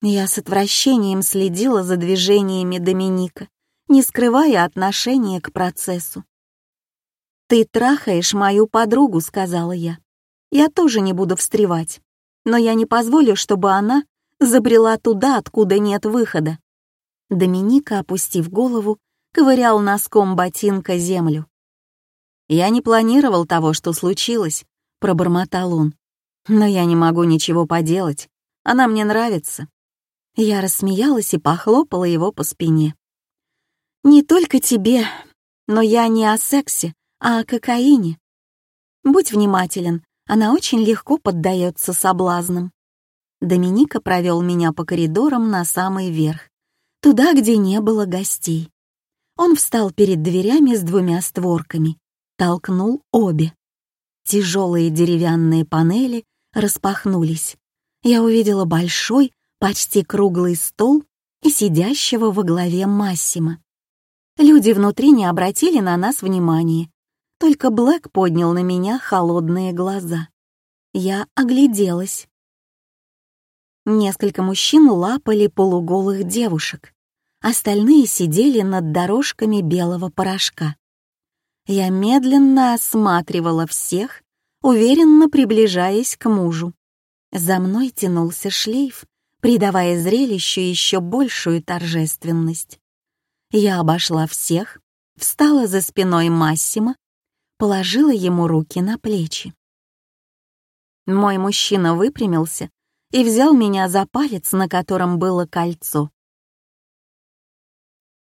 Я с отвращением следила за движениями Доминика, не скрывая отношения к процессу. «Ты трахаешь мою подругу», — сказала я. «Я тоже не буду встревать, но я не позволю, чтобы она забрела туда, откуда нет выхода». Доминика, опустив голову, ковырял носком ботинка землю. «Я не планировал того, что случилось», — пробормотал он. «Но я не могу ничего поделать. Она мне нравится. Я рассмеялась и похлопала его по спине. «Не только тебе, но я не о сексе, а о кокаине. Будь внимателен, она очень легко поддается соблазнам». Доминика провел меня по коридорам на самый верх, туда, где не было гостей. Он встал перед дверями с двумя створками, толкнул обе. Тяжелые деревянные панели распахнулись. Я увидела большой, почти круглый стол и сидящего во главе Массима. Люди внутри не обратили на нас внимания, только Блэк поднял на меня холодные глаза. Я огляделась. Несколько мужчин лапали полуголых девушек, остальные сидели над дорожками белого порошка. Я медленно осматривала всех, уверенно приближаясь к мужу. За мной тянулся шлейф, придавая зрелищу еще большую торжественность. Я обошла всех, встала за спиной Массима, положила ему руки на плечи. Мой мужчина выпрямился и взял меня за палец, на котором было кольцо.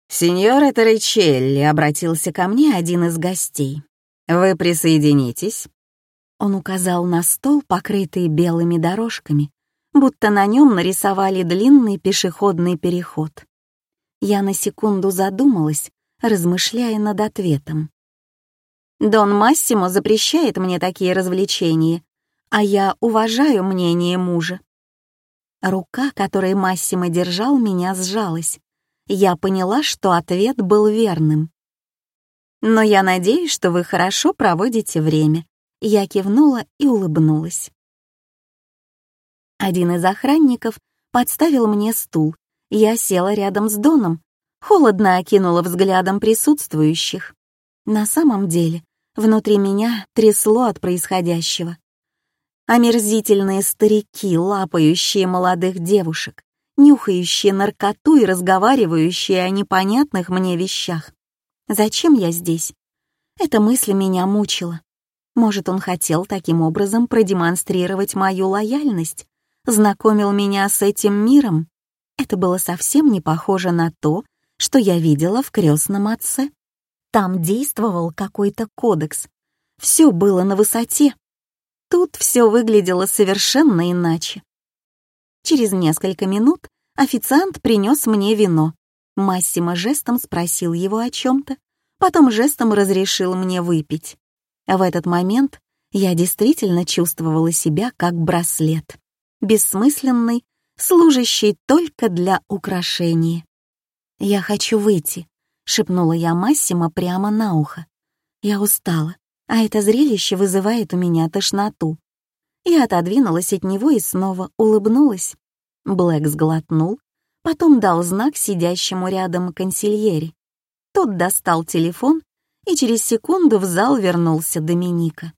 «Сеньор Торричелли», — обратился ко мне один из гостей. «Вы присоединитесь?» Он указал на стол, покрытый белыми дорожками, будто на нем нарисовали длинный пешеходный переход. Я на секунду задумалась, размышляя над ответом. Дон Массимо запрещает мне такие развлечения, а я уважаю мнение мужа. Рука, которой Массимо держал, меня сжалась. Я поняла, что ответ был верным. «Но я надеюсь, что вы хорошо проводите время». Я кивнула и улыбнулась. Один из охранников подставил мне стул. Я села рядом с Доном, холодно окинула взглядом присутствующих. На самом деле, внутри меня трясло от происходящего. Омерзительные старики, лапающие молодых девушек, нюхающие наркоту и разговаривающие о непонятных мне вещах. Зачем я здесь? Эта мысль меня мучила. Может, он хотел таким образом продемонстрировать мою лояльность, знакомил меня с этим миром, это было совсем не похоже на то, что я видела в крестном отце. Там действовал какой-то кодекс. Все было на высоте. Тут все выглядело совершенно иначе. Через несколько минут официант принес мне вино. Массимо жестом спросил его о чем-то, потом жестом разрешил мне выпить. В этот момент я действительно чувствовала себя как браслет, бессмысленный, служащий только для украшения. «Я хочу выйти», — шепнула я Массимо прямо на ухо. «Я устала, а это зрелище вызывает у меня тошноту». Я отодвинулась от него и снова улыбнулась. Блэк сглотнул, потом дал знак сидящему рядом консильери. Тот достал телефон, и через секунду в зал вернулся Доминика.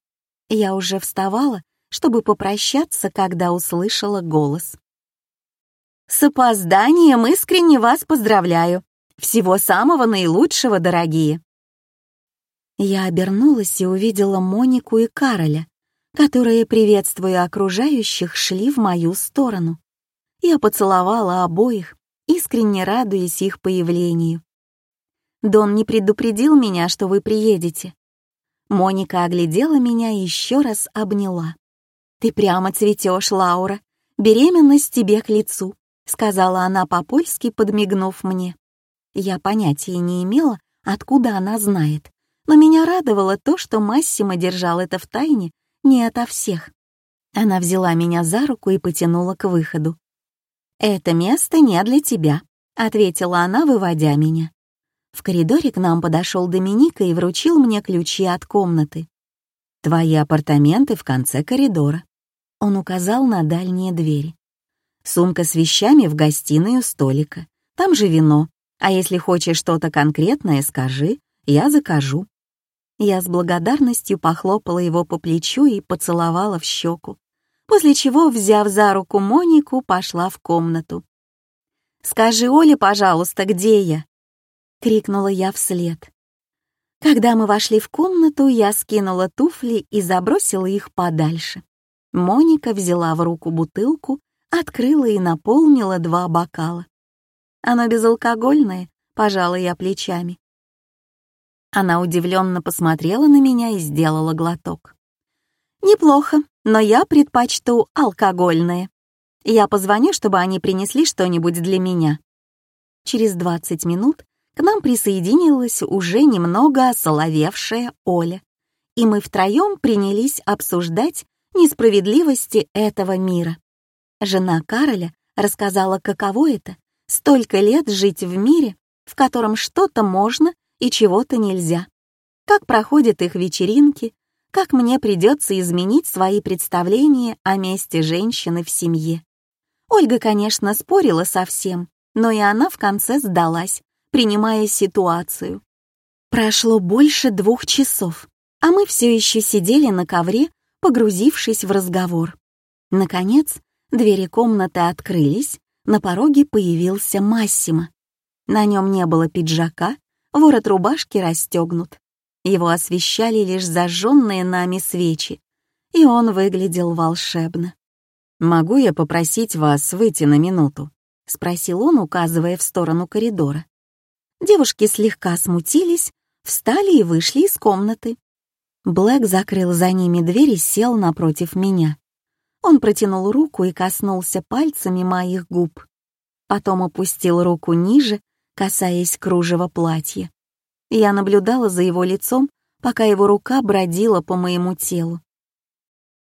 Я уже вставала, чтобы попрощаться, когда услышала голос. «С опозданием искренне вас поздравляю! Всего самого наилучшего, дорогие!» Я обернулась и увидела Монику и Кароля, которые, приветствуя окружающих, шли в мою сторону. Я поцеловала обоих, искренне радуясь их появлению. «Дон не предупредил меня, что вы приедете». Моника оглядела меня и еще раз обняла. «Ты прямо цветешь, Лаура. Беременность тебе к лицу», — сказала она по-польски, подмигнув мне. Я понятия не имела, откуда она знает, но меня радовало то, что Массимо держал это в тайне не ото всех. Она взяла меня за руку и потянула к выходу. «Это место не для тебя», — ответила она, выводя меня. В коридоре к нам подошел Доминика и вручил мне ключи от комнаты. «Твои апартаменты в конце коридора». Он указал на дальние двери. «Сумка с вещами в гостиной у столика. Там же вино. А если хочешь что-то конкретное, скажи, я закажу». Я с благодарностью похлопала его по плечу и поцеловала в щеку, после чего, взяв за руку Монику, пошла в комнату. «Скажи Оле, пожалуйста, где я?» — крикнула я вслед. Когда мы вошли в комнату, я скинула туфли и забросила их подальше. Моника взяла в руку бутылку, открыла и наполнила два бокала. «Оно безалкогольное», — пожала я плечами. Она удивленно посмотрела на меня и сделала глоток. «Неплохо, но я предпочту алкогольное. Я позвоню, чтобы они принесли что-нибудь для меня». Через 20 минут к нам присоединилась уже немного осоловевшая Оля, и мы втроем принялись обсуждать несправедливости этого мира. Жена Кароля рассказала, каково это — столько лет жить в мире, в котором что-то можно и чего-то нельзя. Как проходят их вечеринки, как мне придется изменить свои представления о месте женщины в семье. Ольга, конечно, спорила со всем, но и она в конце сдалась, принимая ситуацию. Прошло больше двух часов, а мы все еще сидели на ковре, погрузившись в разговор. Наконец, двери комнаты открылись, на пороге появился Массимо. На нем не было пиджака, Ворот рубашки расстегнут. Его освещали лишь зажженные нами свечи, и он выглядел волшебно. «Могу я попросить вас выйти на минуту?» — спросил он, указывая в сторону коридора. Девушки слегка смутились, встали и вышли из комнаты. Блэк закрыл за ними дверь и сел напротив меня. Он протянул руку и коснулся пальцами моих губ. Потом опустил руку ниже касаясь кружева платья. Я наблюдала за его лицом, пока его рука бродила по моему телу.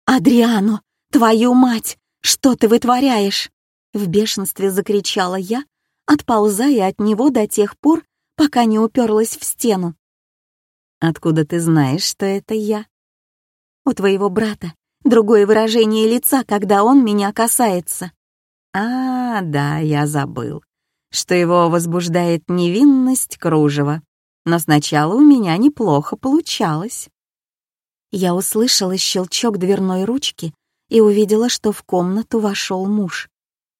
«Адриано, твою мать! Что ты вытворяешь?» В бешенстве закричала я, отползая от него до тех пор, пока не уперлась в стену. «Откуда ты знаешь, что это я?» «У твоего брата другое выражение лица, когда он меня касается». «А, да, я забыл что его возбуждает невинность кружева. Но сначала у меня неплохо получалось. Я услышала щелчок дверной ручки и увидела, что в комнату вошел муж.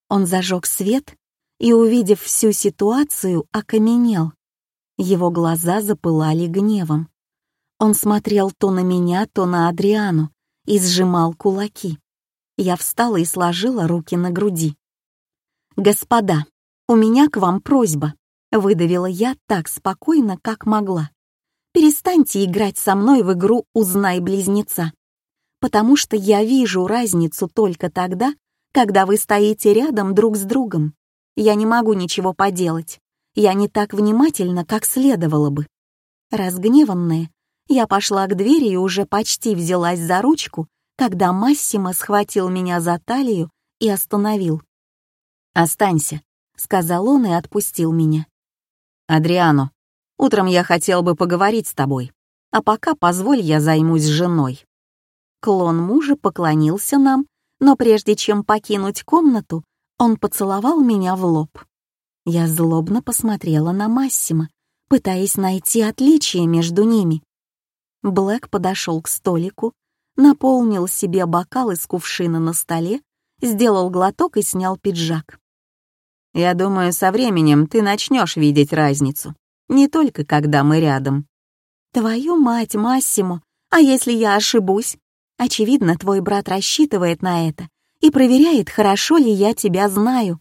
Он зажег свет и, увидев всю ситуацию, окаменел. Его глаза запылали гневом. Он смотрел то на меня, то на Адриану и сжимал кулаки. Я встала и сложила руки на груди. «Господа, «У меня к вам просьба. Выдавила я так спокойно, как могла. Перестаньте играть со мной в игру «Узнай близнеца». Потому что я вижу разницу только тогда, когда вы стоите рядом друг с другом. Я не могу ничего поделать. Я не так внимательна, как следовало бы. Разгневанная, я пошла к двери и уже почти взялась за ручку, когда Массимо схватил меня за талию и остановил.
«Останься», — сказал он и отпустил меня. «Адриано, утром я хотел бы поговорить с тобой, а пока позволь я займусь женой».
Клон мужа поклонился нам, но прежде чем покинуть комнату, он поцеловал меня в лоб. Я злобно посмотрела на Массима, пытаясь найти отличия между ними. Блэк подошел к столику, наполнил себе бокал из кувшина на столе, сделал глоток и снял пиджак.
«Я думаю, со временем ты начнешь видеть разницу, не только когда мы рядом».
«Твою мать, Массимо, а если я ошибусь? Очевидно, твой брат рассчитывает на это и проверяет, хорошо ли я тебя знаю».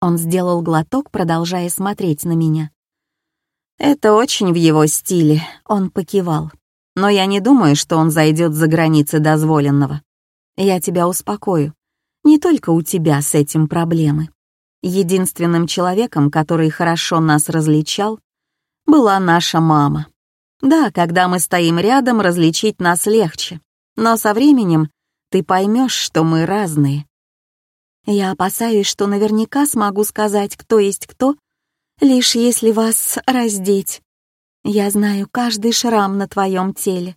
Он сделал глоток, продолжая смотреть на меня.
«Это очень в его стиле», — он покивал. «Но я не думаю, что он зайдет за границы дозволенного. Я тебя успокою. Не только у тебя с этим проблемы. Единственным человеком, который хорошо нас различал, была наша мама. Да, когда мы стоим рядом, различить нас легче, но со временем ты поймешь, что мы разные.
Я опасаюсь, что наверняка смогу сказать, кто есть кто, лишь если вас раздеть. Я знаю каждый шрам на твоем теле.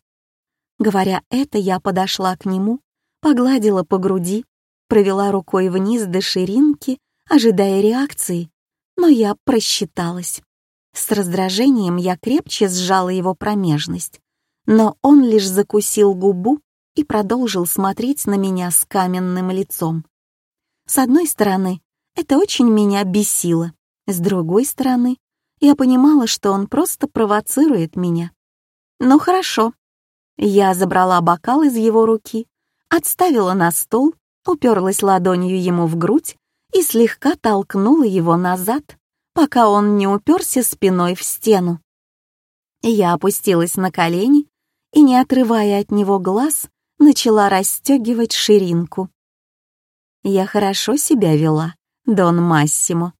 Говоря это, я подошла к нему, погладила по груди, провела рукой вниз до ширинки, ожидая реакции, но я просчиталась. С раздражением я крепче сжала его промежность, но он лишь закусил губу и продолжил смотреть на меня с каменным лицом. С одной стороны, это очень меня бесило, с другой стороны, я понимала, что он просто провоцирует меня. Ну хорошо. Я забрала бокал из его руки, отставила на стол, уперлась ладонью ему в грудь и слегка толкнула его назад, пока он не уперся спиной в стену. Я опустилась на колени и, не отрывая от него глаз, начала расстегивать ширинку. Я хорошо себя вела, Дон Массимо.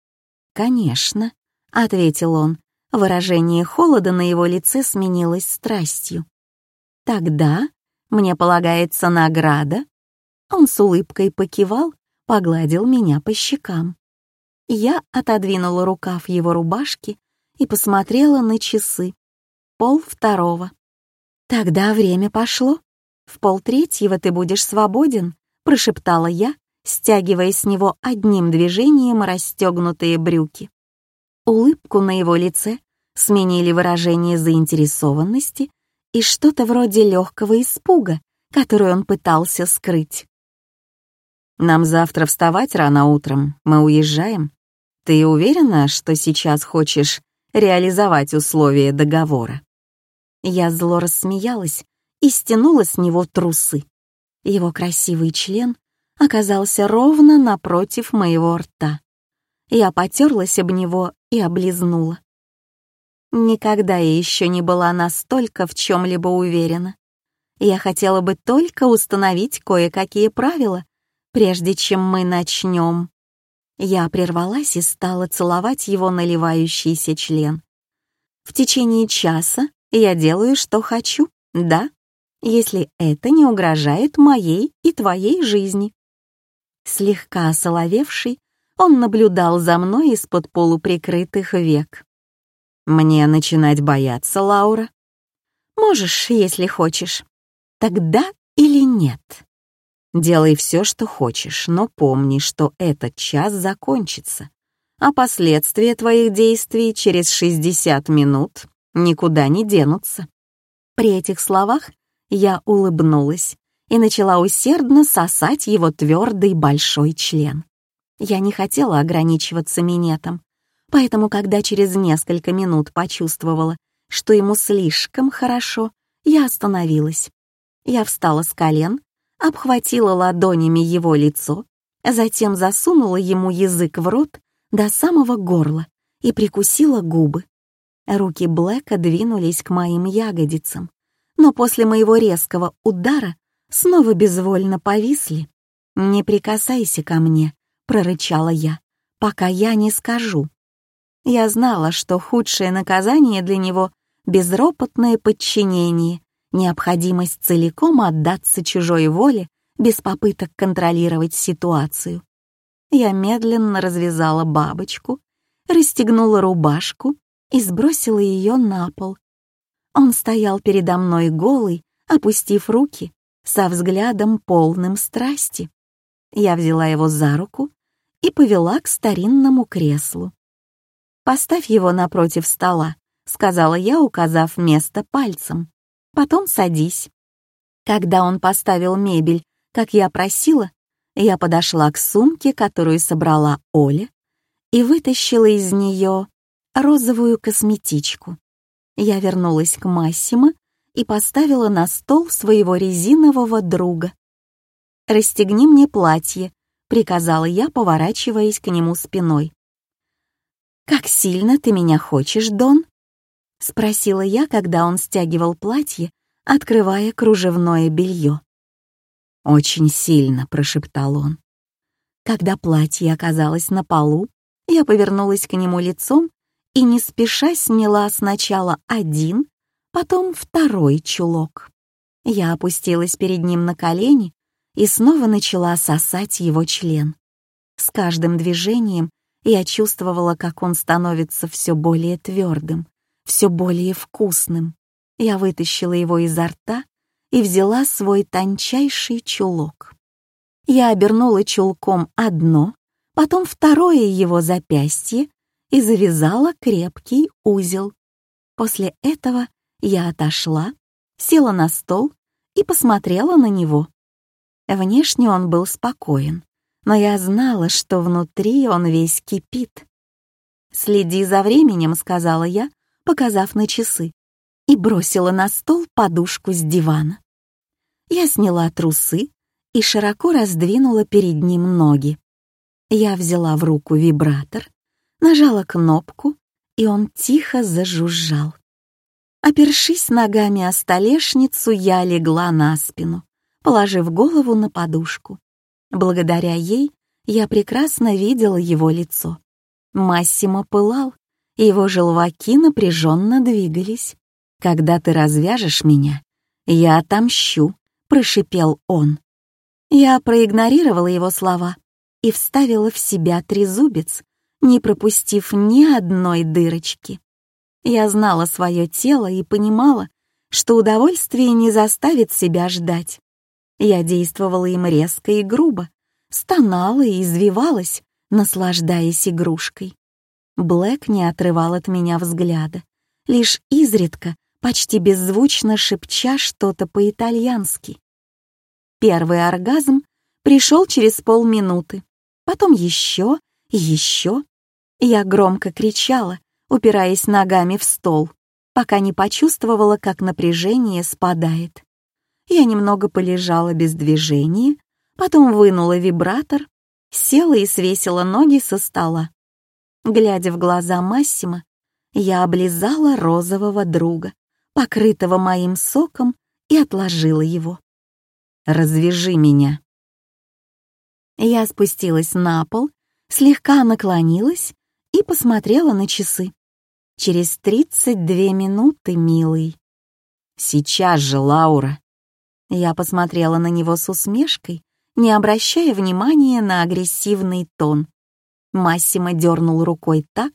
«Конечно», — ответил он. Выражение холода на его лице сменилось страстью. «Тогда мне полагается награда?» Он с улыбкой покивал, погладил меня по щекам. Я отодвинула рукав его рубашки и посмотрела на часы. Пол второго. «Тогда время пошло. В полтретьего ты будешь свободен», — прошептала я, стягивая с него одним движением расстегнутые брюки. Улыбку на его лице сменили выражение заинтересованности и что-то вроде легкого испуга, который он пытался скрыть.
«Нам завтра вставать рано утром, мы уезжаем. Ты уверена, что сейчас хочешь реализовать условия договора?»
Я зло рассмеялась и стянула с него трусы. Его красивый член оказался ровно напротив моего рта. Я потерлась об него и облизнула. Никогда я еще не была настолько в чем-либо уверена. Я хотела бы только установить кое-какие правила, прежде чем мы начнем. Я прервалась и стала целовать его наливающийся член. В течение часа я делаю, что хочу, да, если это не угрожает моей и твоей жизни. Слегка осоловевший, он наблюдал за мной из-под полуприкрытых век.
«Мне начинать бояться, Лаура?»
«Можешь, если хочешь. Тогда или нет?»
«Делай все, что хочешь, но помни, что этот час закончится, а последствия твоих действий через 60 минут никуда не денутся».
При этих словах я улыбнулась и начала усердно сосать его твердый большой член. Я не хотела ограничиваться минетом, поэтому, когда через несколько минут почувствовала, что ему слишком хорошо, я остановилась. Я встала с колен, обхватила ладонями его лицо, затем засунула ему язык в рот до самого горла и прикусила губы. Руки Блэка двинулись к моим ягодицам, но после моего резкого удара снова безвольно повисли. «Не прикасайся ко мне», — прорычала я, — «пока я не скажу». Я знала, что худшее наказание для него — безропотное подчинение, необходимость целиком отдаться чужой воле без попыток контролировать ситуацию. Я медленно развязала бабочку, расстегнула рубашку и сбросила ее на пол. Он стоял передо мной голый, опустив руки, со взглядом полным страсти. Я взяла его за руку и повела к старинному креслу. «Поставь его напротив стола», — сказала я, указав место пальцем. «Потом садись». Когда он поставил мебель, как я просила, я подошла к сумке, которую собрала Оля, и вытащила из нее розовую косметичку. Я вернулась к Массимо и поставила на стол своего резинового друга. «Расстегни мне платье», — приказала я, поворачиваясь к нему спиной. «Как сильно ты меня хочешь, Дон?» — спросила я, когда он стягивал платье, открывая кружевное белье. «Очень сильно», — прошептал он. Когда платье оказалось на полу, я повернулась к нему лицом и не спеша сняла сначала один, потом второй чулок. Я опустилась перед ним на колени и снова начала сосать его член. С каждым движением я чувствовала, как он становится все более твердым, все более вкусным. Я вытащила его изо рта и взяла свой тончайший чулок. Я обернула чулком одно, потом второе его запястье и завязала крепкий узел. После этого я отошла, села на стол и посмотрела на него. Внешне он был спокоен, но я знала, что внутри он весь кипит. «Следи за временем», — сказала я, показав на часы, и бросила на стол подушку с дивана. Я сняла трусы и широко раздвинула перед ним ноги. Я взяла в руку вибратор, нажала кнопку, и он тихо зажужжал. Опершись ногами о столешницу, я легла на спину, положив голову на подушку. Благодаря ей я прекрасно видела его лицо. Массимо пылал, его желваки напряженно двигались. «Когда ты развяжешь меня, я отомщу», — прошипел он. Я проигнорировала его слова и вставила в себя трезубец, не пропустив ни одной дырочки. Я знала свое тело и понимала, что удовольствие не заставит себя ждать. Я действовала им резко и грубо, стонала и извивалась, наслаждаясь игрушкой. Блэк не отрывал от меня взгляда, лишь изредка, почти беззвучно шепча что-то по-итальянски. Первый оргазм пришел через полминуты, потом еще еще. Я громко кричала, упираясь ногами в стол, пока не почувствовала, как напряжение спадает. Я немного полежала без движения, потом вынула вибратор, села и свесила ноги со стола. Глядя в глаза Массима, я облизала розового друга, покрытого моим соком, и отложила его. «Развяжи меня». Я спустилась на пол, слегка наклонилась и посмотрела на часы. Через тридцать две минуты, милый. Сейчас же, Лаура. Я посмотрела на него с усмешкой, не обращая внимания на агрессивный тон. Массимо дернул рукой так,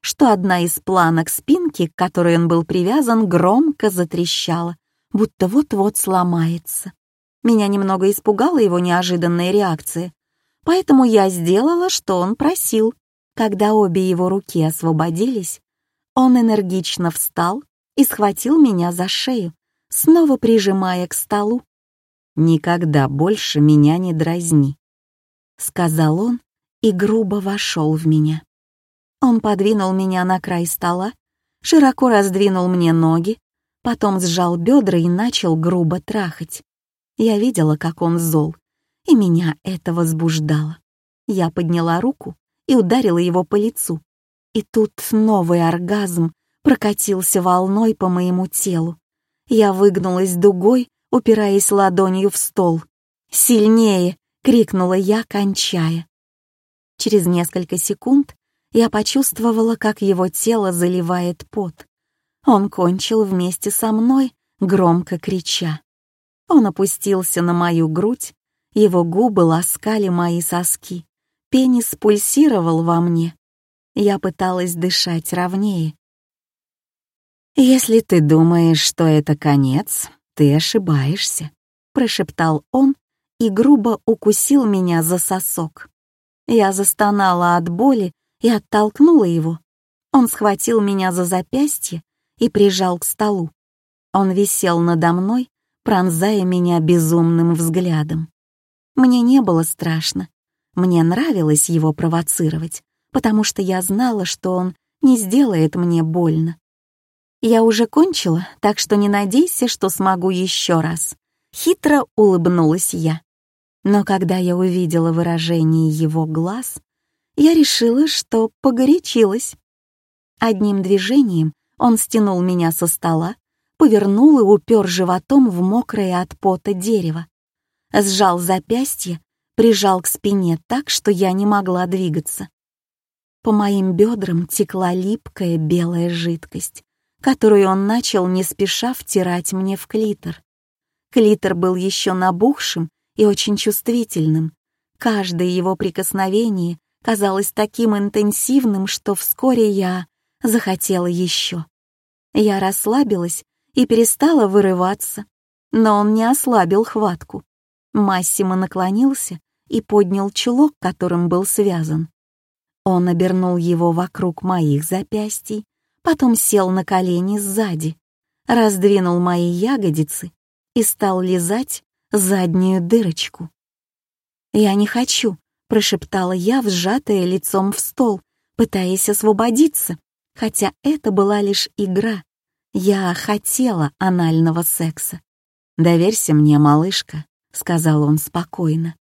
что одна из планок спинки, к которой он был привязан, громко затрещала, будто вот-вот сломается. Меня немного испугала его неожиданная реакция, поэтому я сделала, что он просил. Когда обе его руки освободились, он энергично встал и схватил меня за шею, снова прижимая к столу. «Никогда больше меня не дразни», — сказал он и грубо вошел в меня. Он подвинул меня на край стола, широко раздвинул мне ноги, потом сжал бедра и начал грубо трахать. Я видела, как он зол, и меня это возбуждало. Я подняла руку и ударила его по лицу, И тут новый оргазм прокатился волной по моему телу. Я выгнулась дугой, упираясь ладонью в стол. «Сильнее!» — крикнула я, кончая. Через несколько секунд я почувствовала, как его тело заливает пот. Он кончил вместе со мной, громко крича. Он опустился на мою грудь, его губы ласкали мои соски. Пенис пульсировал во мне. Я пыталась дышать ровнее. «Если ты думаешь, что это конец, ты ошибаешься», — прошептал он и грубо укусил меня за сосок. Я застонала от боли и оттолкнула его. Он схватил меня за запястье и прижал к столу. Он висел надо мной, пронзая меня безумным взглядом. Мне не было страшно. Мне нравилось его провоцировать, потому что я знала, что он не сделает мне больно. Я уже кончила, так что не надейся, что смогу еще раз. Хитро улыбнулась я. Но когда я увидела выражение его глаз, я решила, что погорячилась. Одним движением он стянул меня со стола, повернул и упер животом в мокрое от пота дерево. Сжал запястье, прижал к спине так, что я не могла двигаться. По моим бедрам текла липкая белая жидкость, которую он начал не спеша втирать мне в клитор. Клитор был еще набухшим и очень чувствительным. Каждое его прикосновение казалось таким интенсивным, что вскоре я захотела еще. Я расслабилась и перестала вырываться, но он не ослабил хватку. Массимо наклонился и поднял чулок, которым был связан. Он обернул его вокруг моих запястий, потом сел на колени сзади, раздвинул мои ягодицы и стал лизать заднюю дырочку. «Я не хочу», — прошептала я, вжатая лицом в стол, пытаясь освободиться, хотя это была лишь игра. Я хотела анального секса. «Доверься мне, малышка», — сказал он спокойно.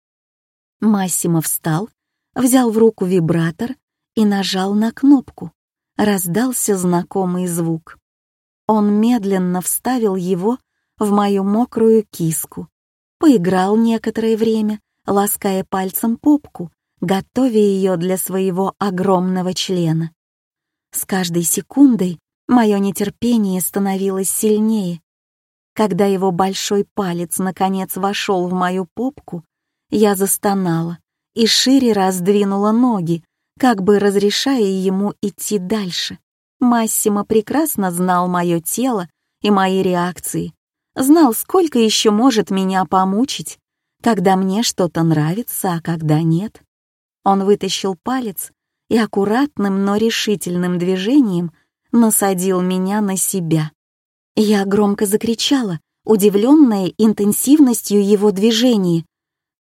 Массимо встал, взял в руку вибратор и нажал на кнопку раздался знакомый звук. Он медленно вставил его в мою мокрую киску, поиграл некоторое время, лаская пальцем попку, готовя ее для своего огромного члена. С каждой секундой мое нетерпение становилось сильнее. Когда его большой палец наконец вошел в мою попку, я застонала и шире раздвинула ноги, как бы разрешая ему идти дальше. Массимо прекрасно знал мое тело и мои реакции, знал, сколько еще может меня помучить, когда мне что-то нравится, а когда нет. Он вытащил палец и аккуратным, но решительным движением насадил меня на себя. Я громко закричала, удивленная интенсивностью его движений.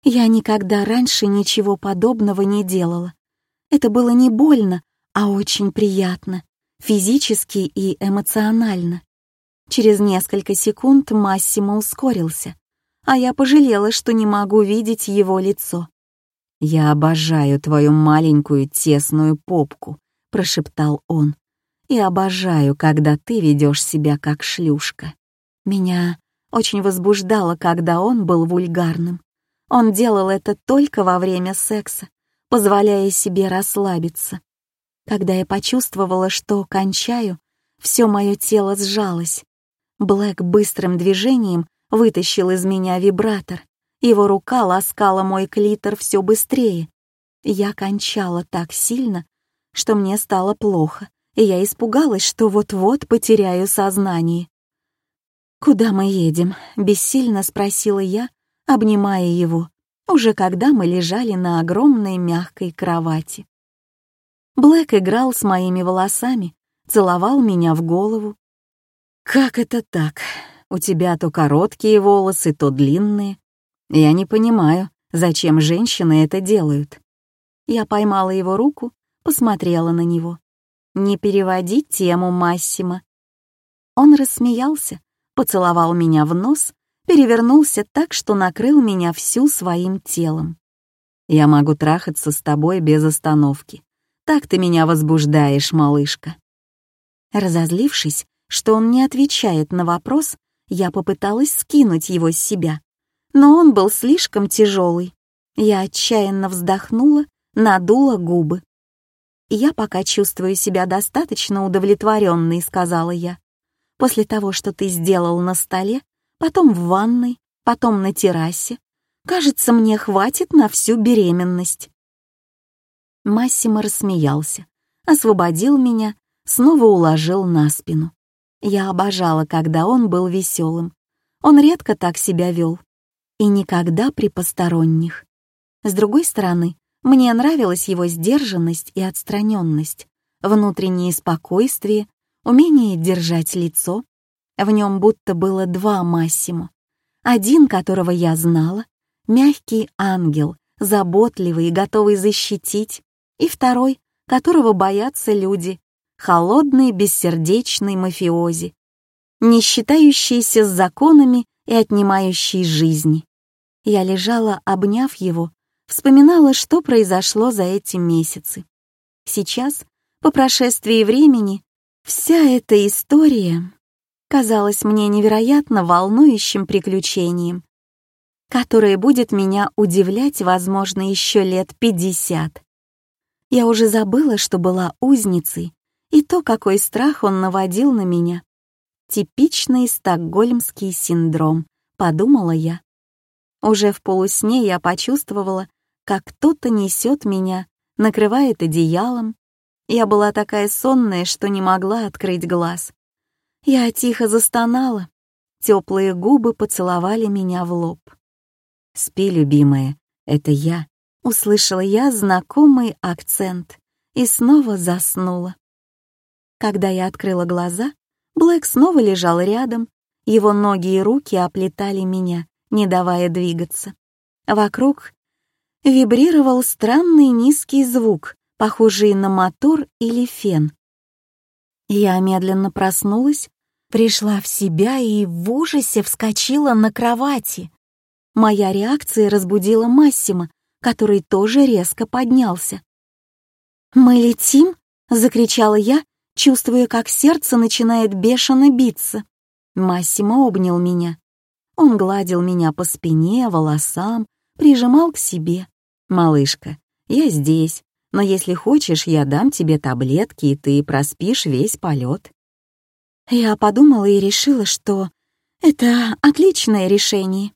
Я никогда раньше ничего подобного не делала. Это было не больно, а очень приятно, физически и эмоционально. Через несколько секунд Массимо ускорился, а я пожалела, что не могу видеть его лицо. «Я обожаю твою маленькую тесную попку», — прошептал он. «И обожаю, когда ты ведешь себя как шлюшка». Меня очень возбуждало, когда он был вульгарным. Он делал это только во время секса, позволяя себе расслабиться. Когда я почувствовала, что кончаю, все мое тело сжалось. Блэк быстрым движением вытащил из меня вибратор. Его рука ласкала мой клитор все быстрее. Я кончала так сильно, что мне стало плохо, и я испугалась, что вот-вот потеряю сознание. «Куда мы едем?» — бессильно спросила я, обнимая его, уже когда мы лежали на огромной мягкой кровати. Блэк играл с моими волосами, целовал меня в голову. «Как это так? У тебя то короткие волосы, то длинные. Я не понимаю, зачем женщины это делают». Я поймала его руку, посмотрела на него. «Не переводи тему Массима». Он рассмеялся, поцеловал меня в нос перевернулся так, что накрыл меня всю своим телом. «Я могу трахаться с тобой без остановки,
Так ты меня возбуждаешь, малышка».
Разозлившись, что он не отвечает на вопрос, я попыталась скинуть его с себя. Но он был слишком тяжелый. Я отчаянно вздохнула, надула губы. «Я пока чувствую себя достаточно удовлетворенной», — сказала я. «После того, что ты сделал на столе, потом в ванной, потом на террасе, кажется, мне хватит на всю беременность». Массимо рассмеялся, освободил меня, снова уложил на спину. Я обожала, когда он был веселым. Он редко так себя вел. И никогда при посторонних. С другой стороны, мне нравилась его сдержанность и отстраненность, внутреннее спокойствие, умение держать лицо. В нем будто было два Массимо. Один, которого я знала, мягкий ангел, заботливый и готовый защитить, и второй, которого боятся люди, холодный, бессердечный мафиози, не считающийся с законами и отнимающий жизни. Я лежала, обняв его, Вспоминала, что произошло за эти месяцы. Сейчас, по прошествии времени, вся эта история казалась мне невероятно волнующим приключением, которое будет меня удивлять, возможно, еще лет пятьдесят. Я уже забыла, что была узницей, и то, какой страх он наводил на меня. Типичный стокгольмский синдром, подумала я. Уже в полусне я почувствовала, как кто-то несет меня, накрывает одеялом. Я была такая сонная, что не могла открыть глаз. Я тихо застонала. Теплые губы поцеловали меня в лоб. «Спи, любимая, это я», — услышала я знакомый акцент и снова заснула. Когда я открыла глаза, Блэк снова лежал рядом, его ноги и руки оплетали меня, не давая двигаться. Вокруг вибрировал странный низкий звук, похожий на мотор или фен. Я медленно проснулась, пришла в себя и в ужасе вскочила на кровати. Моя реакция разбудила Массима, который тоже резко поднялся. «Мы летим?» — закричала я, чувствуя, как сердце начинает бешено биться. Массимо обнял меня. Он гладил меня по спине, волосам, прижимал к себе. «Малышка, я здесь, но если хочешь, я дам тебе таблетки, и ты проспишь весь полет». Я подумала и решила, что это отличное решение.